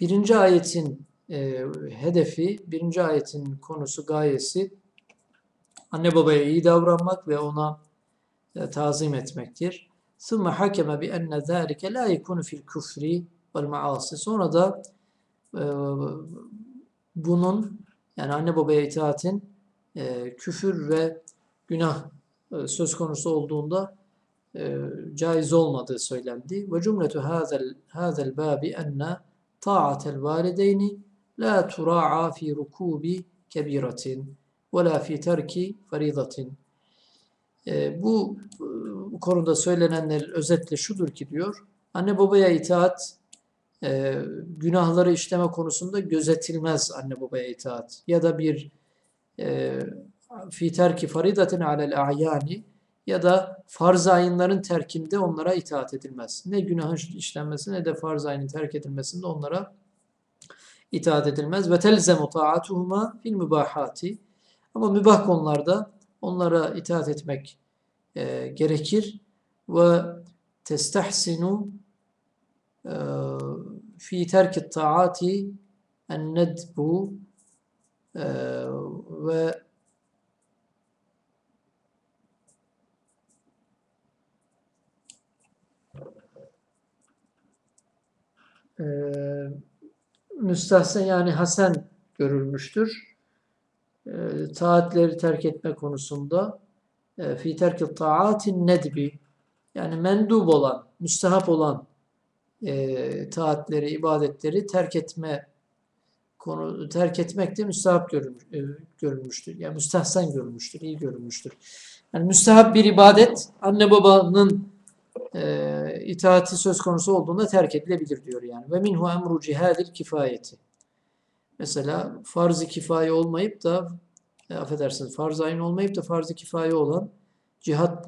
Speaker 1: Birinci ayetin e, hedefi, birinci ayetin konusu, gayesi anne babaya iyi davranmak ve ona e, tazim etmektir. ثُمَّ حَكَمَ بِأَنَّ ذَٰلِكَ لَا يَكُونُ فِي الْكُفْرِ وَالْمَعَاصِ Sonra da e, bunun yani anne babaya itaatin e, küfür ve günah e, söz konusu olduğunda e, caiz olmadığı söylendi. Ve cümletu hazel hazel babi enne ta'atel valideyni la tura'a fi rukubi kebiratin ve la fi terki faridatin. E, bu, bu konuda söylenenler özetle şudur ki diyor. Anne babaya itaat e, günahları işleme konusunda gözetilmez anne babaya itaat. Ya da bir e, fi terki faridatin alel a'yani ya da farz ayınların terkinde onlara itaat edilmez. Ne günahın işlenmesi ne de farz ayının terk edilmesinde onlara itaat edilmez. Ve telzemu ta'atuhuma fil mübahati. Ama mübah konularda onlara itaat etmek e, gerekir. Ve testahsinu fi terki taati en nedbu e, ve e, müstahsen yani hasen görülmüştür. E, taatleri terk etme konusunda fi terkil taatin nedbi yani mendub olan, müstehap olan e, taatleri, ibadetleri terk etme konu terk etmek de müstehap görülmüş, e, görülmüştür. Yani müstahsen görülmüştür, iyi görülmüştür. Yani müstehap bir ibadet anne babanın e, itaati söz konusu olduğunda terk edilebilir diyor yani. Ve minhu emru cihadil kifayeti. Mesela farz-ı kifaye olmayıp da e, affedersiniz farz ayın olmayıp da farz-ı kifaye olan cihat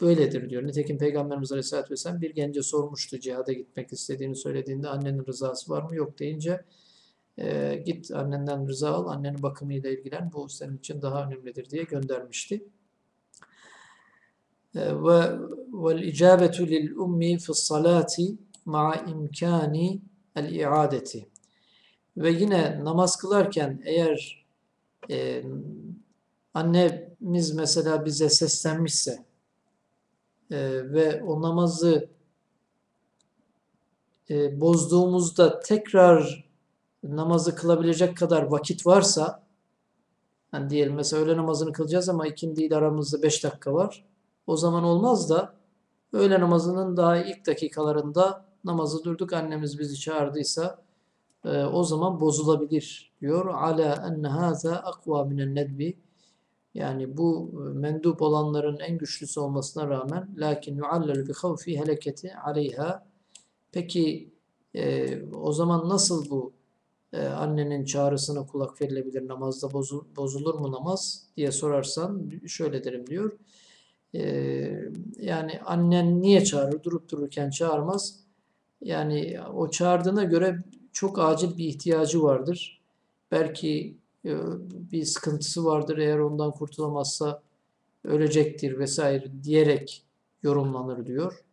Speaker 1: böyledir diyor. Nitekim Peygamberimiz Aleyhisselatü Vesselam bir gence sormuştu cihada gitmek istediğini söylediğinde annenin rızası var mı yok deyince e, git annenden rıza al annenin bakımıyla ilgilen bu senin için daha önemlidir diye göndermişti ve vel icabetu lil ummi fi salati ma imkani el iadeti. Ve yine namaz kılarken eğer e, annemiz mesela bize seslenmişse e, ve o namazı e, bozduğumuzda tekrar namazı kılabilecek kadar vakit varsa hani diyelim mesela öğle namazını kılacağız ama ikindi ile aramızda 5 dakika var. O zaman olmaz da öğle namazının daha ilk dakikalarında namazı durduk annemiz bizi çağırdıysa e, o zaman bozulabilir diyor. Ala enne haza akva minen nedbi yani bu e, mendup olanların en güçlüsü olmasına rağmen lakin yuallel bi havfi heleketi aleyha peki e, o zaman nasıl bu e, annenin çağrısına kulak verilebilir namazda bozul, bozulur mu namaz diye sorarsan şöyle derim diyor Ee, yani annen niye çağırır? Durup dururken çağırmaz. Yani o çağırdığına göre çok acil bir ihtiyacı vardır. Belki e, bir sıkıntısı vardır. Eğer ondan kurtulamazsa ölecektir vesaire diyerek yorumlanır diyor.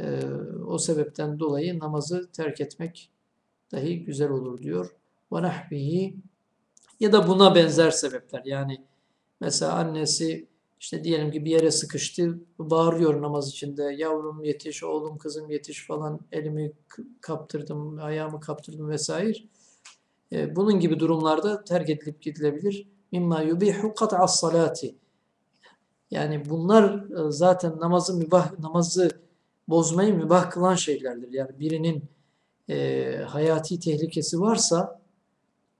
Speaker 1: Ee, o sebepten dolayı namazı terk etmek dahi güzel olur diyor. Ve ya da buna benzer sebepler. Yani mesela annesi işte diyelim ki bir yere sıkıştı, bağırıyor namaz içinde. Yavrum yetiş, oğlum kızım yetiş falan elimi kaptırdım, ayağımı kaptırdım vesaire. E, bunun gibi durumlarda terk edilip gidilebilir. Mimma yubihu kat'as salati. Yani bunlar e, zaten namazı mübah, namazı bozmayı mübah kılan şeylerdir. Yani birinin e, hayati tehlikesi varsa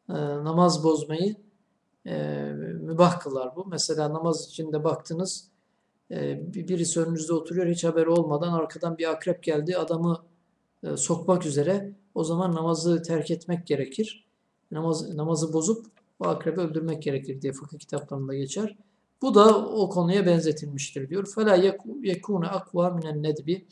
Speaker 1: e, namaz bozmayı e, mübah kılar bu. Mesela namaz içinde baktınız e, birisi önünüzde oturuyor hiç haberi olmadan arkadan bir akrep geldi adamı e, sokmak üzere o zaman namazı terk etmek gerekir namaz, namazı bozup bu akrebi öldürmek gerekir diye fıkıh kitaplarında geçer. Bu da o konuya benzetilmiştir diyor. Fela yekune akva minen nedbi.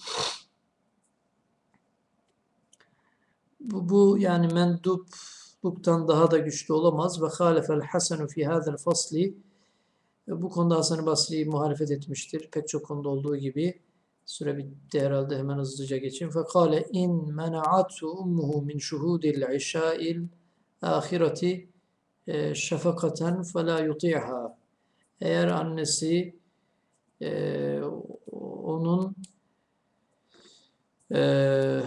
Speaker 1: Bu, bu yani mendupluktan daha da güçlü olamaz. Ve halefel hasenu fi hadel fasli. E, bu konuda Hasan-ı Basri muhalefet etmiştir. Pek çok konuda olduğu gibi. Süre bitti herhalde hemen hızlıca geçin. Fekale in mena'atu ummuhu min şuhudil işâil ahireti e, şefakaten fela yuti'ha. Eğer annesi e, onun e,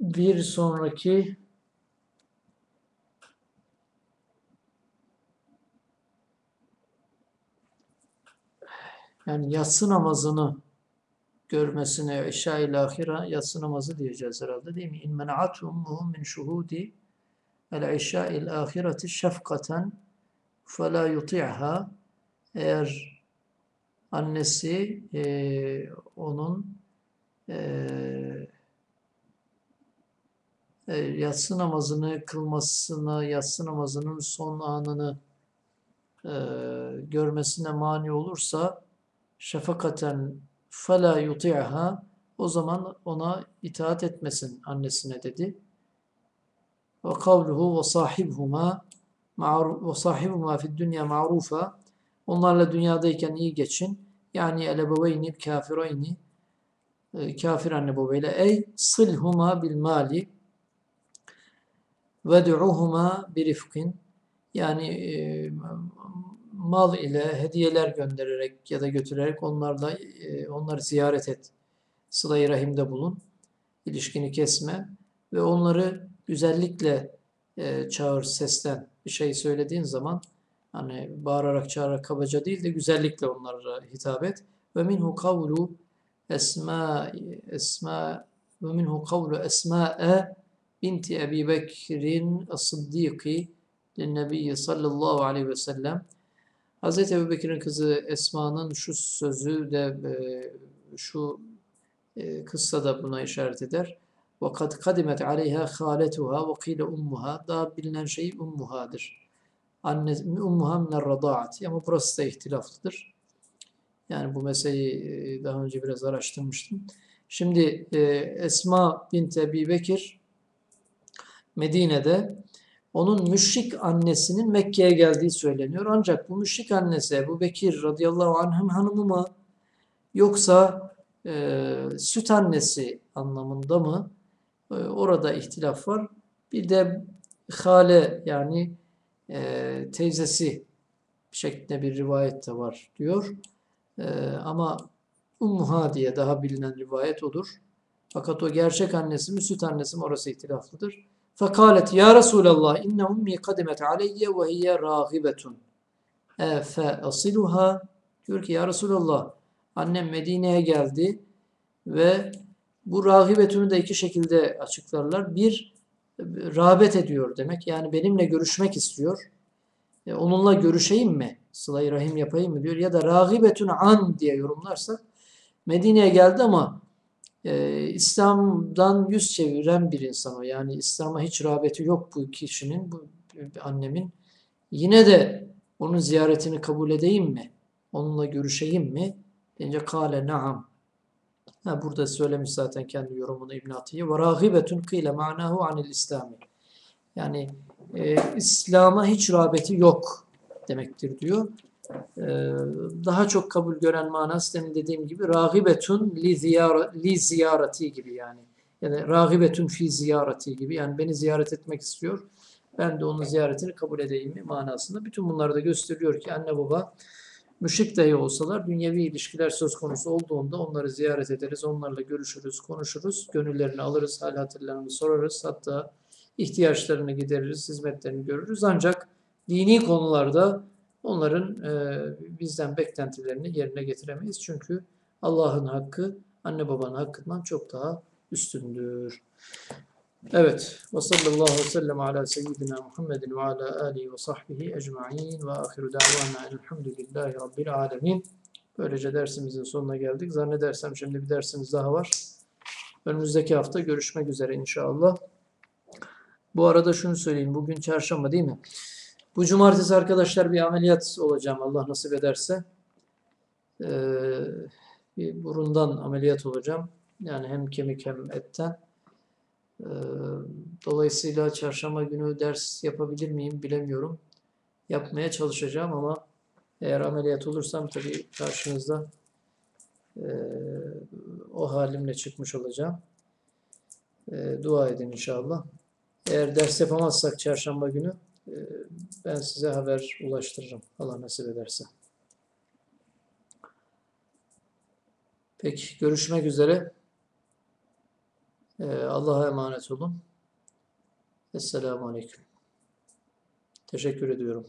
Speaker 1: bir sonraki yani yatsı namazını görmesine eşya ile ahira yatsı namazı diyeceğiz herhalde değil mi? İn mena'at ummuhu min şuhudi el eşya il ahireti şefkaten fe la yuti'ha eğer annesi e, onun e, e, yatsı namazını kılmasına, yatsı namazının son anını e, görmesine mani olursa şefakaten fela yuti'ha o zaman ona itaat etmesin annesine dedi. Ve kavluhu ve sahibhuma ve sahibhuma fid dünya ma'rufa onlarla dünyadayken iyi geçin. Yani elebeveyni kafireyni e, kafir anne babayla ey silhuma bil mali وَدُعُهُمَا birifkin yani e, mal ile hediyeler göndererek ya da götürerek onlarla e, onları ziyaret et. Sıla-i rahimde bulun. ilişkini kesme ve onları güzellikle e, çağır, seslen. Bir şey söylediğin zaman hani bağırarak çağırarak kabaca değil de güzellikle onlara hitap et. Ve minhu kavlu esma esma ve minhu kavlu esma'e binti Ebi Bekir'in Sıddiki Nebi sallallahu aleyhi ve sellem Hz. Ebu Bekir'in kızı Esma'nın şu sözü de e, şu e, kıssa da buna işaret eder. وَقَدْ قَدِمَتْ عَلَيْهَا خَالَتُهَا وَقِيلَ ummuha Daha bilinen şey ummuhadır. Anne, ummuha minel radaat. Ama burası da ihtilaflıdır. Yani bu meseleyi e, daha önce biraz araştırmıştım. Şimdi e, Esma bint Ebi Bekir Medine'de onun müşrik annesinin Mekke'ye geldiği söyleniyor. Ancak bu müşrik annesi Ebu Bekir radıyallahu anh'ın hanımı mı yoksa e, süt annesi anlamında mı? E, orada ihtilaf var. Bir de hale yani e, teyzesi şeklinde bir rivayet de var diyor. E, ama Ummuha diye daha bilinen rivayet odur. Fakat o gerçek annesi mi süt annesi mi orası ihtilaflıdır. Fekalet ya Resulallah inne ummi kadimet aleyye ve hiye râgibetun. Fe asiluha diyor ki ya Resulallah annem Medine'ye geldi ve bu rahibetunu da iki şekilde açıklarlar. Bir, rağbet ediyor demek. Yani benimle görüşmek istiyor. E, onunla görüşeyim mi? Sıla-i Rahim yapayım mı diyor. Ya da rahibetun an diye yorumlarsak Medine'ye geldi ama e, İslam'dan yüz çeviren bir insan o. Yani İslam'a hiç rağbeti yok bu kişinin, bu annemin. Yine de onun ziyaretini kabul edeyim mi? Onunla görüşeyim mi? Deyince kâle naam. Ha, burada söylemiş zaten kendi yorumunu İbn Atiye. Ve râgibetun kîle ma'nahu anil İslami. Yani e, İslam'a hiç rağbeti yok demektir diyor. E, daha çok kabul gören manası demin dediğim gibi râgibetun li, ziyara, li ziyareti gibi yani. Yani râgibetun fi ziyareti gibi. Yani beni ziyaret etmek istiyor. Ben de onun ziyaretini kabul edeyim mi manasında. Bütün bunları da gösteriyor ki anne baba müşrik dahi olsalar dünyevi ilişkiler söz konusu olduğunda onları ziyaret ederiz, onlarla görüşürüz, konuşuruz, gönüllerini alırız, hal hatırlarını sorarız, hatta ihtiyaçlarını gideririz, hizmetlerini görürüz. Ancak dini konularda onların e, bizden beklentilerini yerine getiremeyiz. Çünkü Allah'ın hakkı anne babanın hakkından çok daha üstündür. Evet. Ve sallallahu aleyhi ve sellem ala seyyidina Muhammedin ve ala alihi ve sahbihi ecma'in ve ahiru da'vana elhamdülillahi rabbil alemin. Böylece dersimizin sonuna geldik. Zannedersem şimdi bir dersimiz daha var. Önümüzdeki hafta görüşmek üzere inşallah. Bu arada şunu söyleyeyim. Bugün çarşamba değil mi? Bu cumartesi arkadaşlar bir ameliyat olacağım Allah nasip ederse. Ee, bir burundan ameliyat olacağım. Yani hem kemik hem etten. Ee, Dolayısıyla çarşamba günü ders yapabilir miyim bilemiyorum. Yapmaya çalışacağım ama eğer ameliyat olursam tabii karşınızda eee, o halimle çıkmış olacağım. Eee, dua edin inşallah. Eğer ders yapamazsak çarşamba günü eee, ben size haber ulaştırırım. Allah nasip ederse. Peki görüşmek üzere. Eee, Allah'a emanet olun. Esselamu Aleyküm. Teşekkür ediyorum.